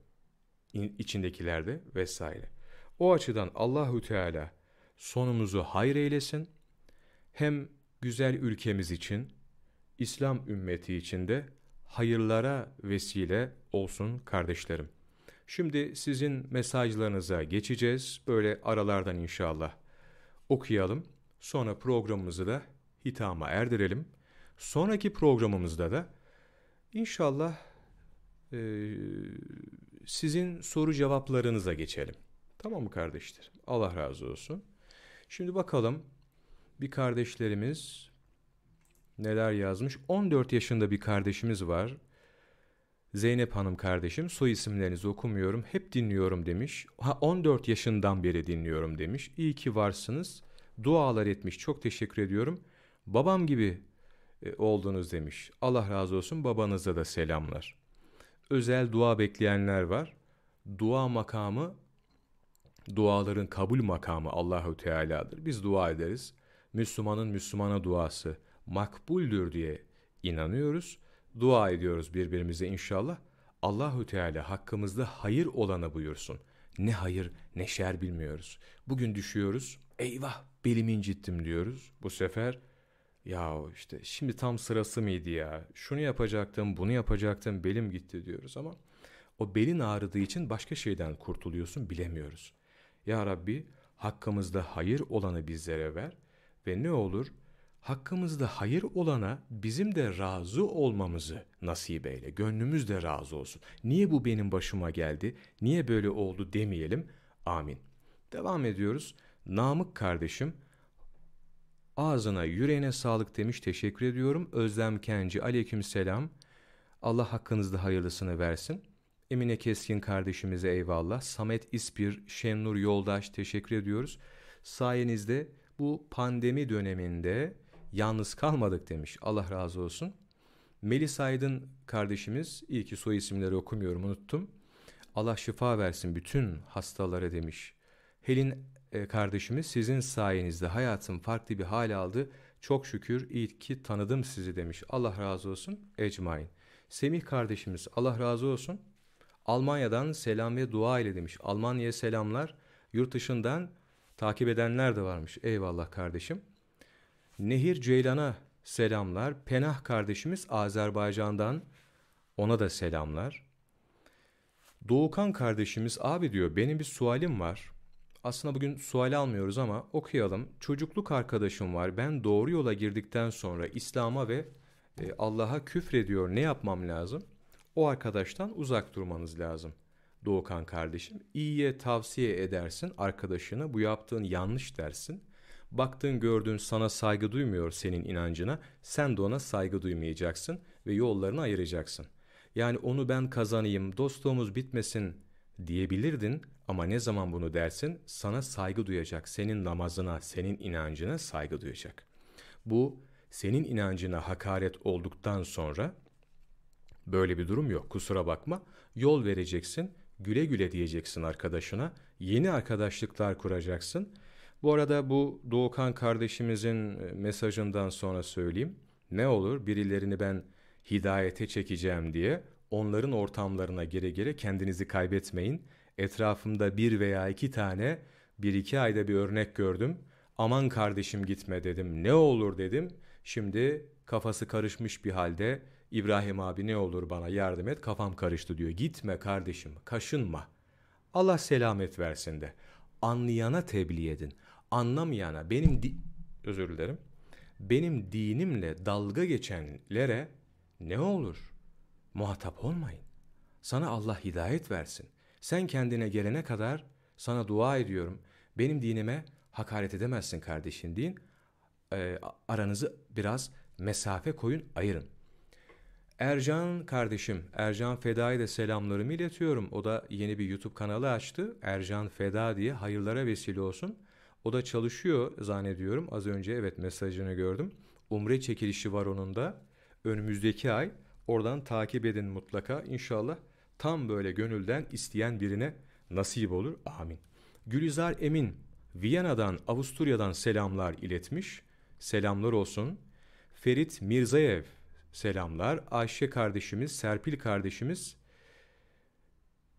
Speaker 1: İn, de vesaire. O açıdan Allahü Teala sonumuzu hayır eylesin. Hem güzel ülkemiz için, İslam ümmeti için de hayırlara vesile olsun kardeşlerim. Şimdi sizin mesajlarınıza geçeceğiz. Böyle aralardan inşallah okuyalım. Sonra programımızı da hitama erdirelim. Sonraki programımızda da inşallah e, sizin soru cevaplarınıza geçelim. Tamam mı kardeşler? Allah razı olsun. Şimdi bakalım bir kardeşlerimiz neler yazmış. 14 yaşında bir kardeşimiz var. Zeynep Hanım kardeşim soy isimlerinizi okumuyorum hep dinliyorum demiş. Ha 14 yaşından beri dinliyorum demiş. İyi ki varsınız. Dualar etmiş. Çok teşekkür ediyorum. Babam gibi e, oldunuz demiş. Allah razı olsun babanıza da selamlar. Özel dua bekleyenler var. Dua makamı duaların kabul makamı Allahu Teala'dır. Biz dua ederiz. Müslümanın Müslümana duası makbuldür diye inanıyoruz. Dua ediyoruz birbirimize inşallah. Allahu Teala hakkımızda hayır olanı buyursun. Ne hayır ne şer bilmiyoruz. Bugün düşüyoruz. Eyvah belimi incittim diyoruz. Bu sefer ya işte şimdi tam sırası mıydı ya? Şunu yapacaktım, bunu yapacaktım, belim gitti diyoruz ama o belin ağrıdığı için başka şeyden kurtuluyorsun bilemiyoruz. Ya Rabbi hakkımızda hayır olanı bizlere ver ve ne olur hakkımızda hayır olana bizim de razı olmamızı nasip eyle. Gönlümüz de razı olsun. Niye bu benim başıma geldi? Niye böyle oldu demeyelim. Amin. Devam ediyoruz. Namık kardeşim ağzına yüreğine sağlık demiş teşekkür ediyorum. Özlem Kenci aleyküm selam. Allah hakkınızda hayırlısını versin. Emine Keskin kardeşimize eyvallah. Samet İspir, Şennur Yoldaş teşekkür ediyoruz. Sayenizde bu pandemi döneminde yalnız kalmadık demiş. Allah razı olsun. Melis Aydın kardeşimiz, iyi ki soy isimleri okumuyorum unuttum. Allah şifa versin bütün hastalara demiş. Helin e, kardeşimiz sizin sayenizde hayatım farklı bir hal aldı. Çok şükür iyi ki tanıdım sizi demiş. Allah razı olsun. Ecmain. Semih kardeşimiz Allah razı olsun. Almanya'dan selam ve dua ile demiş. Almanya'ya selamlar. Yurt dışından takip edenler de varmış. Eyvallah kardeşim. Nehir Ceylan'a selamlar. Penah kardeşimiz Azerbaycan'dan ona da selamlar. Doğukan kardeşimiz abi diyor benim bir sualim var. Aslında bugün sual almıyoruz ama okuyalım. Çocukluk arkadaşım var. Ben doğru yola girdikten sonra İslam'a ve e, Allah'a küfrediyor. Ne yapmam lazım? O arkadaştan uzak durmanız lazım. Doğukan kardeşim. İyiye tavsiye edersin arkadaşına. Bu yaptığın yanlış dersin. Baktığın gördüğün sana saygı duymuyor senin inancına. Sen de ona saygı duymayacaksın ve yollarını ayıracaksın. Yani onu ben kazanayım, dostluğumuz bitmesin diyebilirdin ama ne zaman bunu dersin sana saygı duyacak. Senin namazına, senin inancına saygı duyacak. Bu senin inancına hakaret olduktan sonra böyle bir durum yok. Kusura bakma. Yol vereceksin. Güle güle diyeceksin arkadaşına. Yeni arkadaşlıklar kuracaksın. Bu arada bu Doğukan kardeşimizin e, mesajından sonra söyleyeyim. Ne olur birilerini ben hidayete çekeceğim diye onların ortamlarına gire gire kendinizi kaybetmeyin. Etrafımda bir veya iki tane bir iki ayda bir örnek gördüm. Aman kardeşim gitme dedim. Ne olur dedim. Şimdi kafası karışmış bir halde İbrahim abi ne olur bana yardım et kafam karıştı diyor. Gitme kardeşim kaşınma. Allah selamet versin de. Anlayana tebliğ edin. Anlamayana benim di özür dilerim. Benim dinimle dalga geçenlere ne olur? Muhatap olmayın. Sana Allah hidayet versin. Sen kendine gelene kadar sana dua ediyorum. Benim dinime hakaret edemezsin kardeşin deyin. E, aranızı biraz mesafe koyun, ayırın. Ercan kardeşim, Ercan Feda'ya da selamlarımı iletiyorum. O da yeni bir YouTube kanalı açtı. Ercan Feda diye hayırlara vesile olsun. O da çalışıyor zannediyorum. Az önce evet mesajını gördüm. Umre çekilişi var onun da. Önümüzdeki ay oradan takip edin mutlaka. İnşallah tam böyle gönülden isteyen birine nasip olur. Amin. Gülizar Emin Viyana'dan, Avusturya'dan selamlar iletmiş. Selamlar olsun. Ferit Mirzayev selamlar. Ayşe kardeşimiz, Serpil kardeşimiz.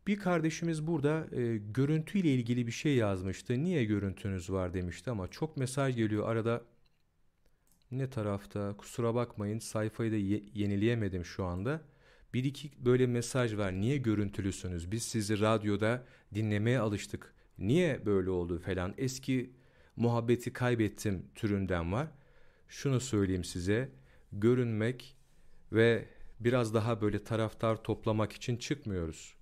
Speaker 1: Bir kardeşimiz burada e, görüntüyle ilgili bir şey yazmıştı. Niye görüntünüz var demişti ama çok mesaj geliyor. Arada ne tarafta kusura bakmayın sayfayı da ye- yenileyemedim şu anda. Bir iki böyle mesaj var. Niye görüntülüsünüz? Biz sizi radyoda dinlemeye alıştık. Niye böyle oldu falan. Eski muhabbeti kaybettim türünden var. Şunu söyleyeyim size. Görünmek ve biraz daha böyle taraftar toplamak için çıkmıyoruz.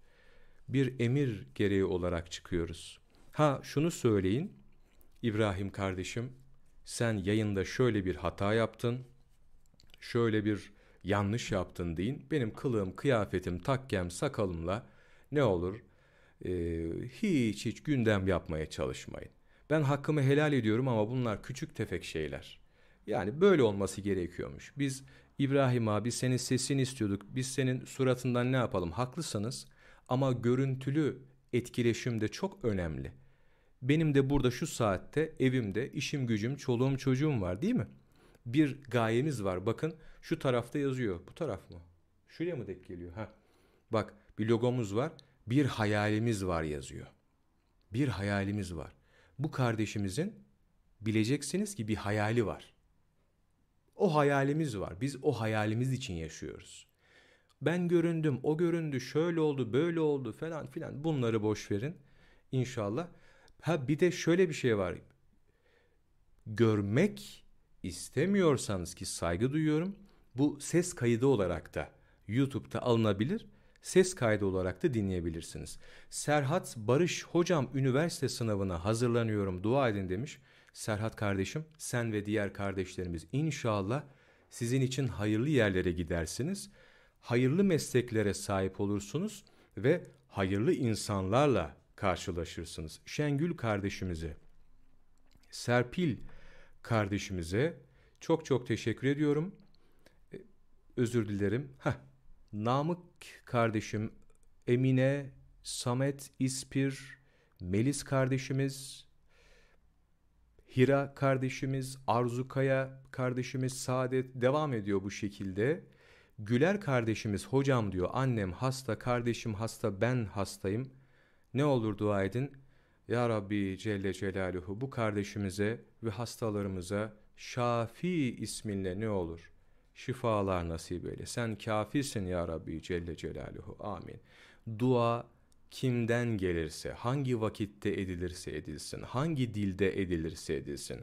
Speaker 1: Bir emir gereği olarak çıkıyoruz. Ha şunu söyleyin. İbrahim kardeşim sen yayında şöyle bir hata yaptın. Şöyle bir yanlış yaptın deyin. Benim kılığım, kıyafetim, takkem, sakalımla ne olur e, hiç hiç gündem yapmaya çalışmayın. Ben hakkımı helal ediyorum ama bunlar küçük tefek şeyler. Yani böyle olması gerekiyormuş. Biz İbrahim abi senin sesini istiyorduk. Biz senin suratından ne yapalım? Haklısınız ama görüntülü etkileşim de çok önemli. Benim de burada şu saatte evimde işim gücüm, çoluğum çocuğum var değil mi? Bir gayemiz var. Bakın şu tarafta yazıyor. Bu taraf mı? Şuraya mı denk geliyor? Ha. Bak bir logomuz var. Bir hayalimiz var yazıyor. Bir hayalimiz var. Bu kardeşimizin bileceksiniz ki bir hayali var. O hayalimiz var. Biz o hayalimiz için yaşıyoruz. Ben göründüm, o göründü, şöyle oldu, böyle oldu falan filan. Bunları boş verin. İnşallah. Ha bir de şöyle bir şey var. Görmek istemiyorsanız ki saygı duyuyorum. Bu ses kaydı olarak da YouTube'da alınabilir. Ses kaydı olarak da dinleyebilirsiniz. Serhat Barış hocam üniversite sınavına hazırlanıyorum dua edin demiş. Serhat kardeşim sen ve diğer kardeşlerimiz inşallah sizin için hayırlı yerlere gidersiniz. Hayırlı mesleklere sahip olursunuz ve hayırlı insanlarla karşılaşırsınız. Şengül kardeşimize, Serpil kardeşimize çok çok teşekkür ediyorum. E, özür dilerim. Heh, Namık kardeşim, Emine, Samet, İspir, Melis kardeşimiz, Hira kardeşimiz, Arzukaya kardeşimiz, Saadet devam ediyor bu şekilde. Güler kardeşimiz hocam diyor annem hasta, kardeşim hasta, ben hastayım. Ne olur dua edin. Ya Rabbi Celle Celaluhu bu kardeşimize ve hastalarımıza Şafi isminle ne olur? Şifalar nasip eyle. Sen kafisin ya Rabbi Celle Celaluhu. Amin. Dua kimden gelirse, hangi vakitte edilirse edilsin, hangi dilde edilirse edilsin.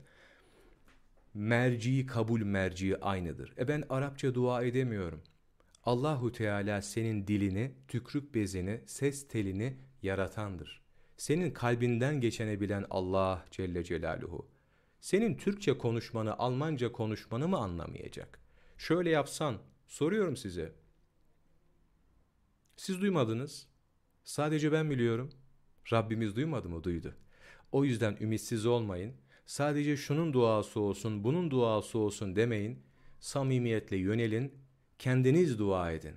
Speaker 1: Merci kabul merci aynıdır. E ben Arapça dua edemiyorum. Allahu Teala senin dilini, tükrük bezini, ses telini yaratandır. Senin kalbinden geçene bilen Allah Celle Celaluhu. Senin Türkçe konuşmanı, Almanca konuşmanı mı anlamayacak? Şöyle yapsan, soruyorum size. Siz duymadınız. Sadece ben biliyorum. Rabbimiz duymadı mı? Duydu. O yüzden ümitsiz olmayın. Sadece şunun duası olsun, bunun duası olsun demeyin. Samimiyetle yönelin, kendiniz dua edin.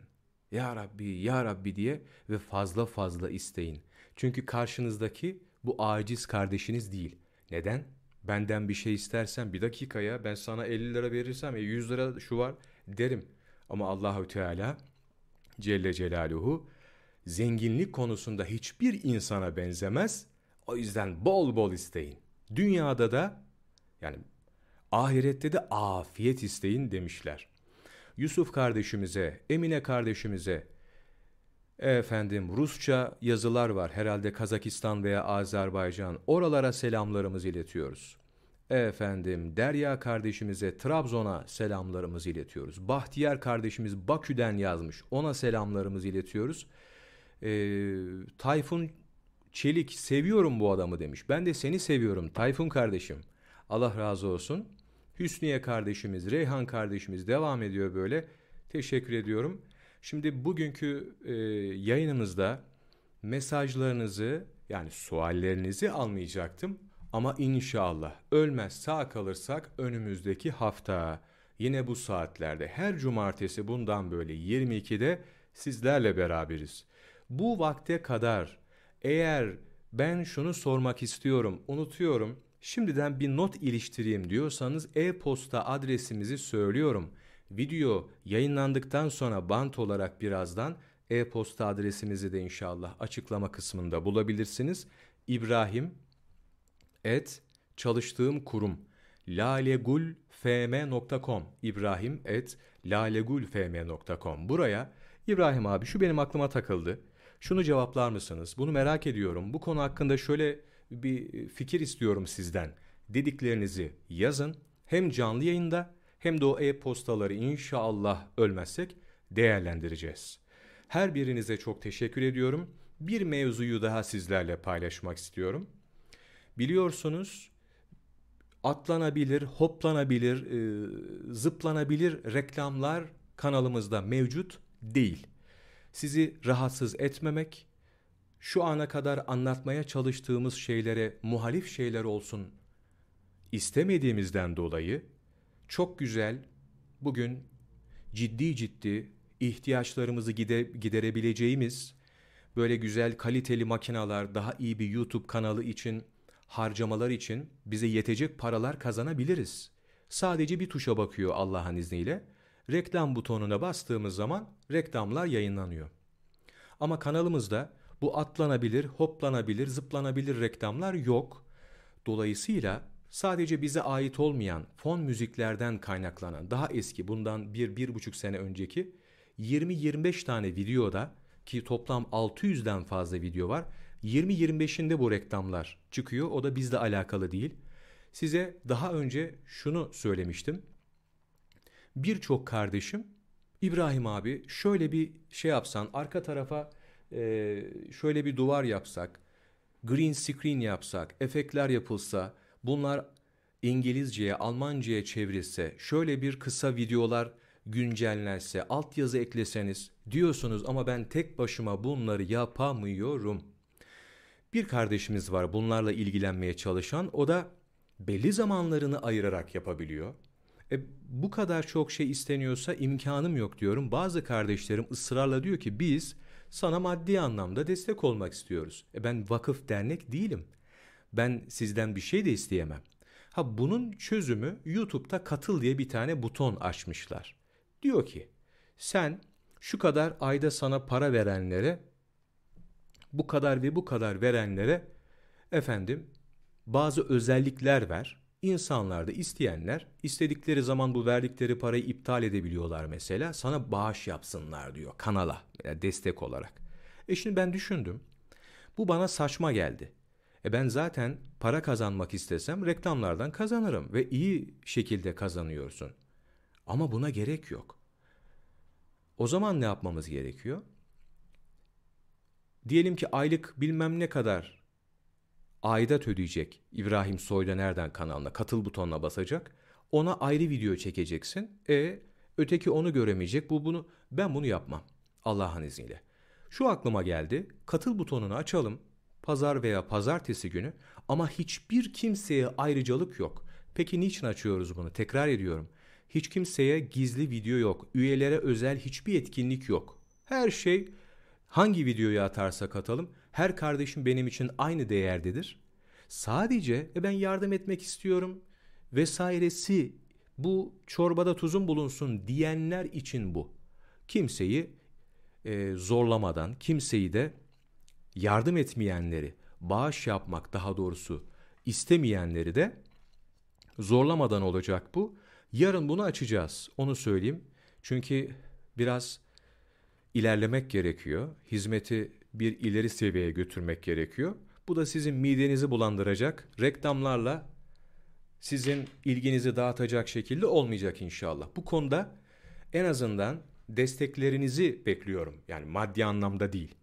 Speaker 1: Ya Rabbi, Ya Rabbi diye ve fazla fazla isteyin. Çünkü karşınızdaki bu aciz kardeşiniz değil. Neden? Benden bir şey istersen bir dakikaya ben sana 50 lira verirsem e 100 lira şu var derim. Ama Allahü Teala Celle Celaluhu zenginlik konusunda hiçbir insana benzemez. O yüzden bol bol isteyin. Dünyada da yani ahirette de afiyet isteyin demişler. Yusuf kardeşimize, Emine kardeşimize, efendim Rusça yazılar var herhalde Kazakistan veya Azerbaycan. Oralara selamlarımızı iletiyoruz. Efendim Derya kardeşimize Trabzon'a selamlarımızı iletiyoruz. Bahtiyar kardeşimiz Bakü'den yazmış. Ona selamlarımızı iletiyoruz. Ee, Tayfun Çelik seviyorum bu adamı demiş. Ben de seni seviyorum Tayfun kardeşim. Allah razı olsun. Hüsniye kardeşimiz, Reyhan kardeşimiz devam ediyor böyle. Teşekkür ediyorum. Şimdi bugünkü e, yayınımızda mesajlarınızı yani suallerinizi almayacaktım. Ama inşallah ölmez sağ kalırsak önümüzdeki hafta yine bu saatlerde her cumartesi bundan böyle 22'de sizlerle beraberiz. Bu vakte kadar eğer ben şunu sormak istiyorum, unutuyorum, şimdiden bir not iliştireyim diyorsanız e-posta adresimizi söylüyorum. Video yayınlandıktan sonra bant olarak birazdan e-posta adresimizi de inşallah açıklama kısmında bulabilirsiniz. İbrahim et çalıştığım kurum lalegulfm.com İbrahim et lalegulfm.com Buraya İbrahim abi şu benim aklıma takıldı. Şunu cevaplar mısınız? Bunu merak ediyorum. Bu konu hakkında şöyle bir fikir istiyorum sizden. Dediklerinizi yazın. Hem canlı yayında hem de o e-postaları inşallah ölmezsek değerlendireceğiz. Her birinize çok teşekkür ediyorum. Bir mevzuyu daha sizlerle paylaşmak istiyorum. Biliyorsunuz atlanabilir, hoplanabilir, e, zıplanabilir reklamlar kanalımızda mevcut değil. Sizi rahatsız etmemek, şu ana kadar anlatmaya çalıştığımız şeylere muhalif şeyler olsun istemediğimizden dolayı çok güzel bugün ciddi ciddi ihtiyaçlarımızı gide, giderebileceğimiz böyle güzel kaliteli makinalar, daha iyi bir YouTube kanalı için harcamalar için bize yetecek paralar kazanabiliriz. Sadece bir tuşa bakıyor Allah'ın izniyle. Reklam butonuna bastığımız zaman reklamlar yayınlanıyor. Ama kanalımızda bu atlanabilir, hoplanabilir, zıplanabilir reklamlar yok. Dolayısıyla sadece bize ait olmayan fon müziklerden kaynaklanan daha eski bundan 1-1,5 sene önceki 20-25 tane videoda ki toplam 600'den fazla video var 20-25'inde bu reklamlar çıkıyor. O da bizle alakalı değil. Size daha önce şunu söylemiştim. Birçok kardeşim İbrahim abi şöyle bir şey yapsan arka tarafa e, şöyle bir duvar yapsak green screen yapsak efektler yapılsa bunlar İngilizceye Almanca'ya çevrilse şöyle bir kısa videolar güncellense altyazı ekleseniz diyorsunuz ama ben tek başıma bunları yapamıyorum. Bir kardeşimiz var bunlarla ilgilenmeye çalışan. O da belli zamanlarını ayırarak yapabiliyor. E, bu kadar çok şey isteniyorsa imkanım yok diyorum. Bazı kardeşlerim ısrarla diyor ki biz sana maddi anlamda destek olmak istiyoruz. E ben vakıf dernek değilim. Ben sizden bir şey de isteyemem. Ha bunun çözümü YouTube'da katıl diye bir tane buton açmışlar. Diyor ki sen şu kadar ayda sana para verenlere bu kadar ve bu kadar verenlere efendim bazı özellikler ver. İnsanlar da isteyenler istedikleri zaman bu verdikleri parayı iptal edebiliyorlar mesela. Sana bağış yapsınlar diyor kanala yani destek olarak. E şimdi ben düşündüm. Bu bana saçma geldi. E ben zaten para kazanmak istesem reklamlardan kazanırım ve iyi şekilde kazanıyorsun. Ama buna gerek yok. O zaman ne yapmamız gerekiyor? Diyelim ki aylık bilmem ne kadar aidat ödeyecek İbrahim Soyda nereden kanalına katıl butonuna basacak. Ona ayrı video çekeceksin. E öteki onu göremeyecek. Bu bunu ben bunu yapmam. Allah'ın izniyle. Şu aklıma geldi. Katıl butonunu açalım. Pazar veya pazartesi günü ama hiçbir kimseye ayrıcalık yok. Peki niçin açıyoruz bunu? Tekrar ediyorum. Hiç kimseye gizli video yok. Üyelere özel hiçbir etkinlik yok. Her şey hangi videoyu atarsak atalım her kardeşim benim için aynı değerdedir. Sadece e ben yardım etmek istiyorum vesairesi bu çorbada tuzun bulunsun diyenler için bu. Kimseyi e, zorlamadan, kimseyi de yardım etmeyenleri, bağış yapmak daha doğrusu istemeyenleri de zorlamadan olacak bu. Yarın bunu açacağız. Onu söyleyeyim. Çünkü biraz ilerlemek gerekiyor. Hizmeti bir ileri seviyeye götürmek gerekiyor. Bu da sizin midenizi bulandıracak reklamlarla sizin ilginizi dağıtacak şekilde olmayacak inşallah. Bu konuda en azından desteklerinizi bekliyorum. Yani maddi anlamda değil.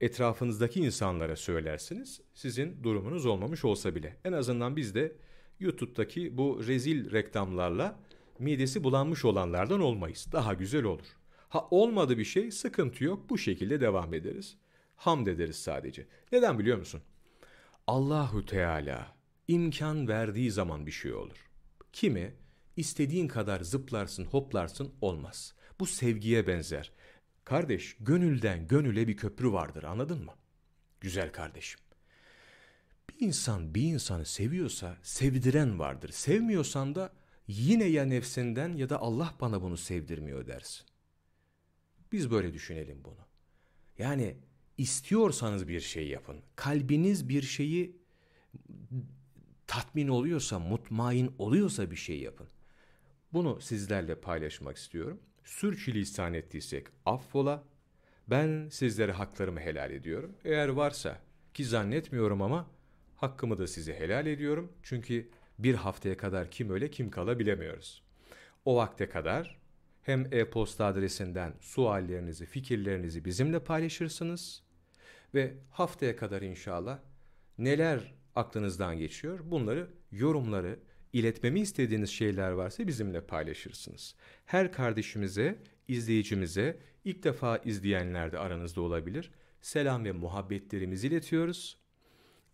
Speaker 1: Etrafınızdaki insanlara söylersiniz. Sizin durumunuz olmamış olsa bile. En azından biz de YouTube'daki bu rezil reklamlarla midesi bulanmış olanlardan olmayız. Daha güzel olur. Ha olmadı bir şey sıkıntı yok. Bu şekilde devam ederiz. Hamd ederiz sadece. Neden biliyor musun? Allahu Teala imkan verdiği zaman bir şey olur. Kimi istediğin kadar zıplarsın, hoplarsın olmaz. Bu sevgiye benzer. Kardeş, gönülden gönüle bir köprü vardır, anladın mı? Güzel kardeşim. Bir insan bir insanı seviyorsa sevdiren vardır. Sevmiyorsan da yine ya nefsinden ya da Allah bana bunu sevdirmiyor dersin. Biz böyle düşünelim bunu. Yani istiyorsanız bir şey yapın. Kalbiniz bir şeyi tatmin oluyorsa, mutmain oluyorsa bir şey yapın. Bunu sizlerle paylaşmak istiyorum. Sürçülisan ettiysek affola. Ben sizlere haklarımı helal ediyorum. Eğer varsa ki zannetmiyorum ama hakkımı da size helal ediyorum. Çünkü bir haftaya kadar kim öyle kim kala bilemiyoruz. O vakte kadar hem e-posta adresinden suallerinizi, fikirlerinizi bizimle paylaşırsınız ve haftaya kadar inşallah neler aklınızdan geçiyor bunları yorumları iletmemi istediğiniz şeyler varsa bizimle paylaşırsınız. Her kardeşimize, izleyicimize, ilk defa izleyenler de aranızda olabilir. Selam ve muhabbetlerimizi iletiyoruz.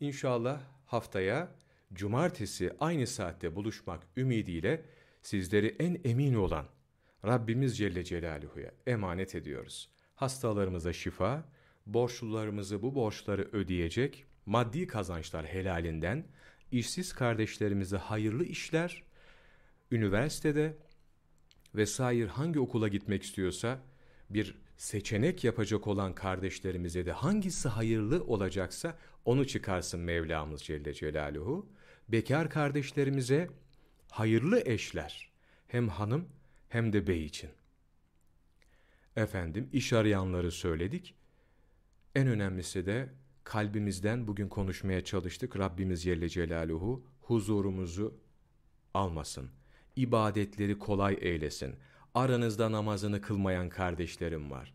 Speaker 1: İnşallah haftaya cumartesi aynı saatte buluşmak ümidiyle sizleri en emin olan Rabbimiz Celle Celaluhu'ya emanet ediyoruz. Hastalarımıza şifa, borçlularımızı bu borçları ödeyecek, maddi kazançlar helalinden, işsiz kardeşlerimize hayırlı işler, üniversitede vesaire hangi okula gitmek istiyorsa bir seçenek yapacak olan kardeşlerimize de hangisi hayırlı olacaksa onu çıkarsın Mevlamız Celle Celaluhu. Bekar kardeşlerimize hayırlı eşler hem hanım hem de bey için. Efendim iş arayanları söyledik. En önemlisi de kalbimizden bugün konuşmaya çalıştık. Rabbimiz Celle Celaluhu huzurumuzu almasın. İbadetleri kolay eylesin. Aranızda namazını kılmayan kardeşlerim var.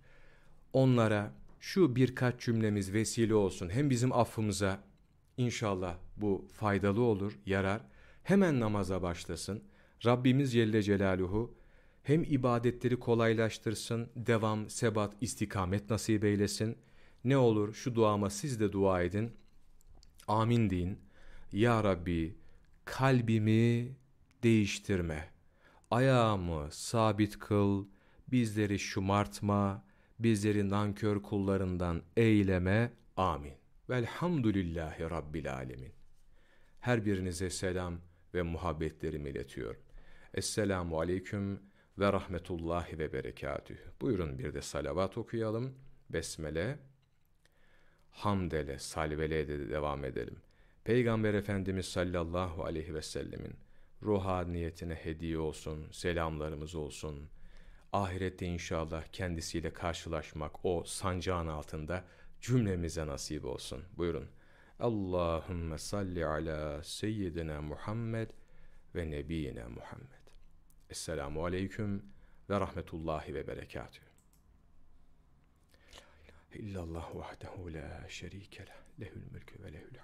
Speaker 1: Onlara şu birkaç cümlemiz vesile olsun. Hem bizim affımıza inşallah bu faydalı olur, yarar. Hemen namaza başlasın. Rabbimiz Celle Celaluhu hem ibadetleri kolaylaştırsın, devam, sebat, istikamet nasip eylesin. Ne olur şu duama siz de dua edin. Amin deyin. Ya Rabbi kalbimi değiştirme. Ayağımı sabit kıl, bizleri şumartma, bizleri nankör kullarından eyleme. Amin. Velhamdülillahi Rabbil Alemin. Her birinize selam ve muhabbetlerimi iletiyorum. Esselamu Aleyküm ve rahmetullahi ve berekatüh. Buyurun bir de salavat okuyalım. Besmele, hamdele, salvele de devam edelim. Peygamber Efendimiz sallallahu aleyhi ve sellemin ruhaniyetine hediye olsun, selamlarımız olsun. Ahirette inşallah kendisiyle karşılaşmak o sancağın altında cümlemize nasip olsun. Buyurun. Allahümme salli ala seyyidina Muhammed ve nebiyina Muhammed. Esselamu aleyküm ve rahmetullahi ve berekatühü. إلا الله وحده لا شريك له له الملك وله الحمد.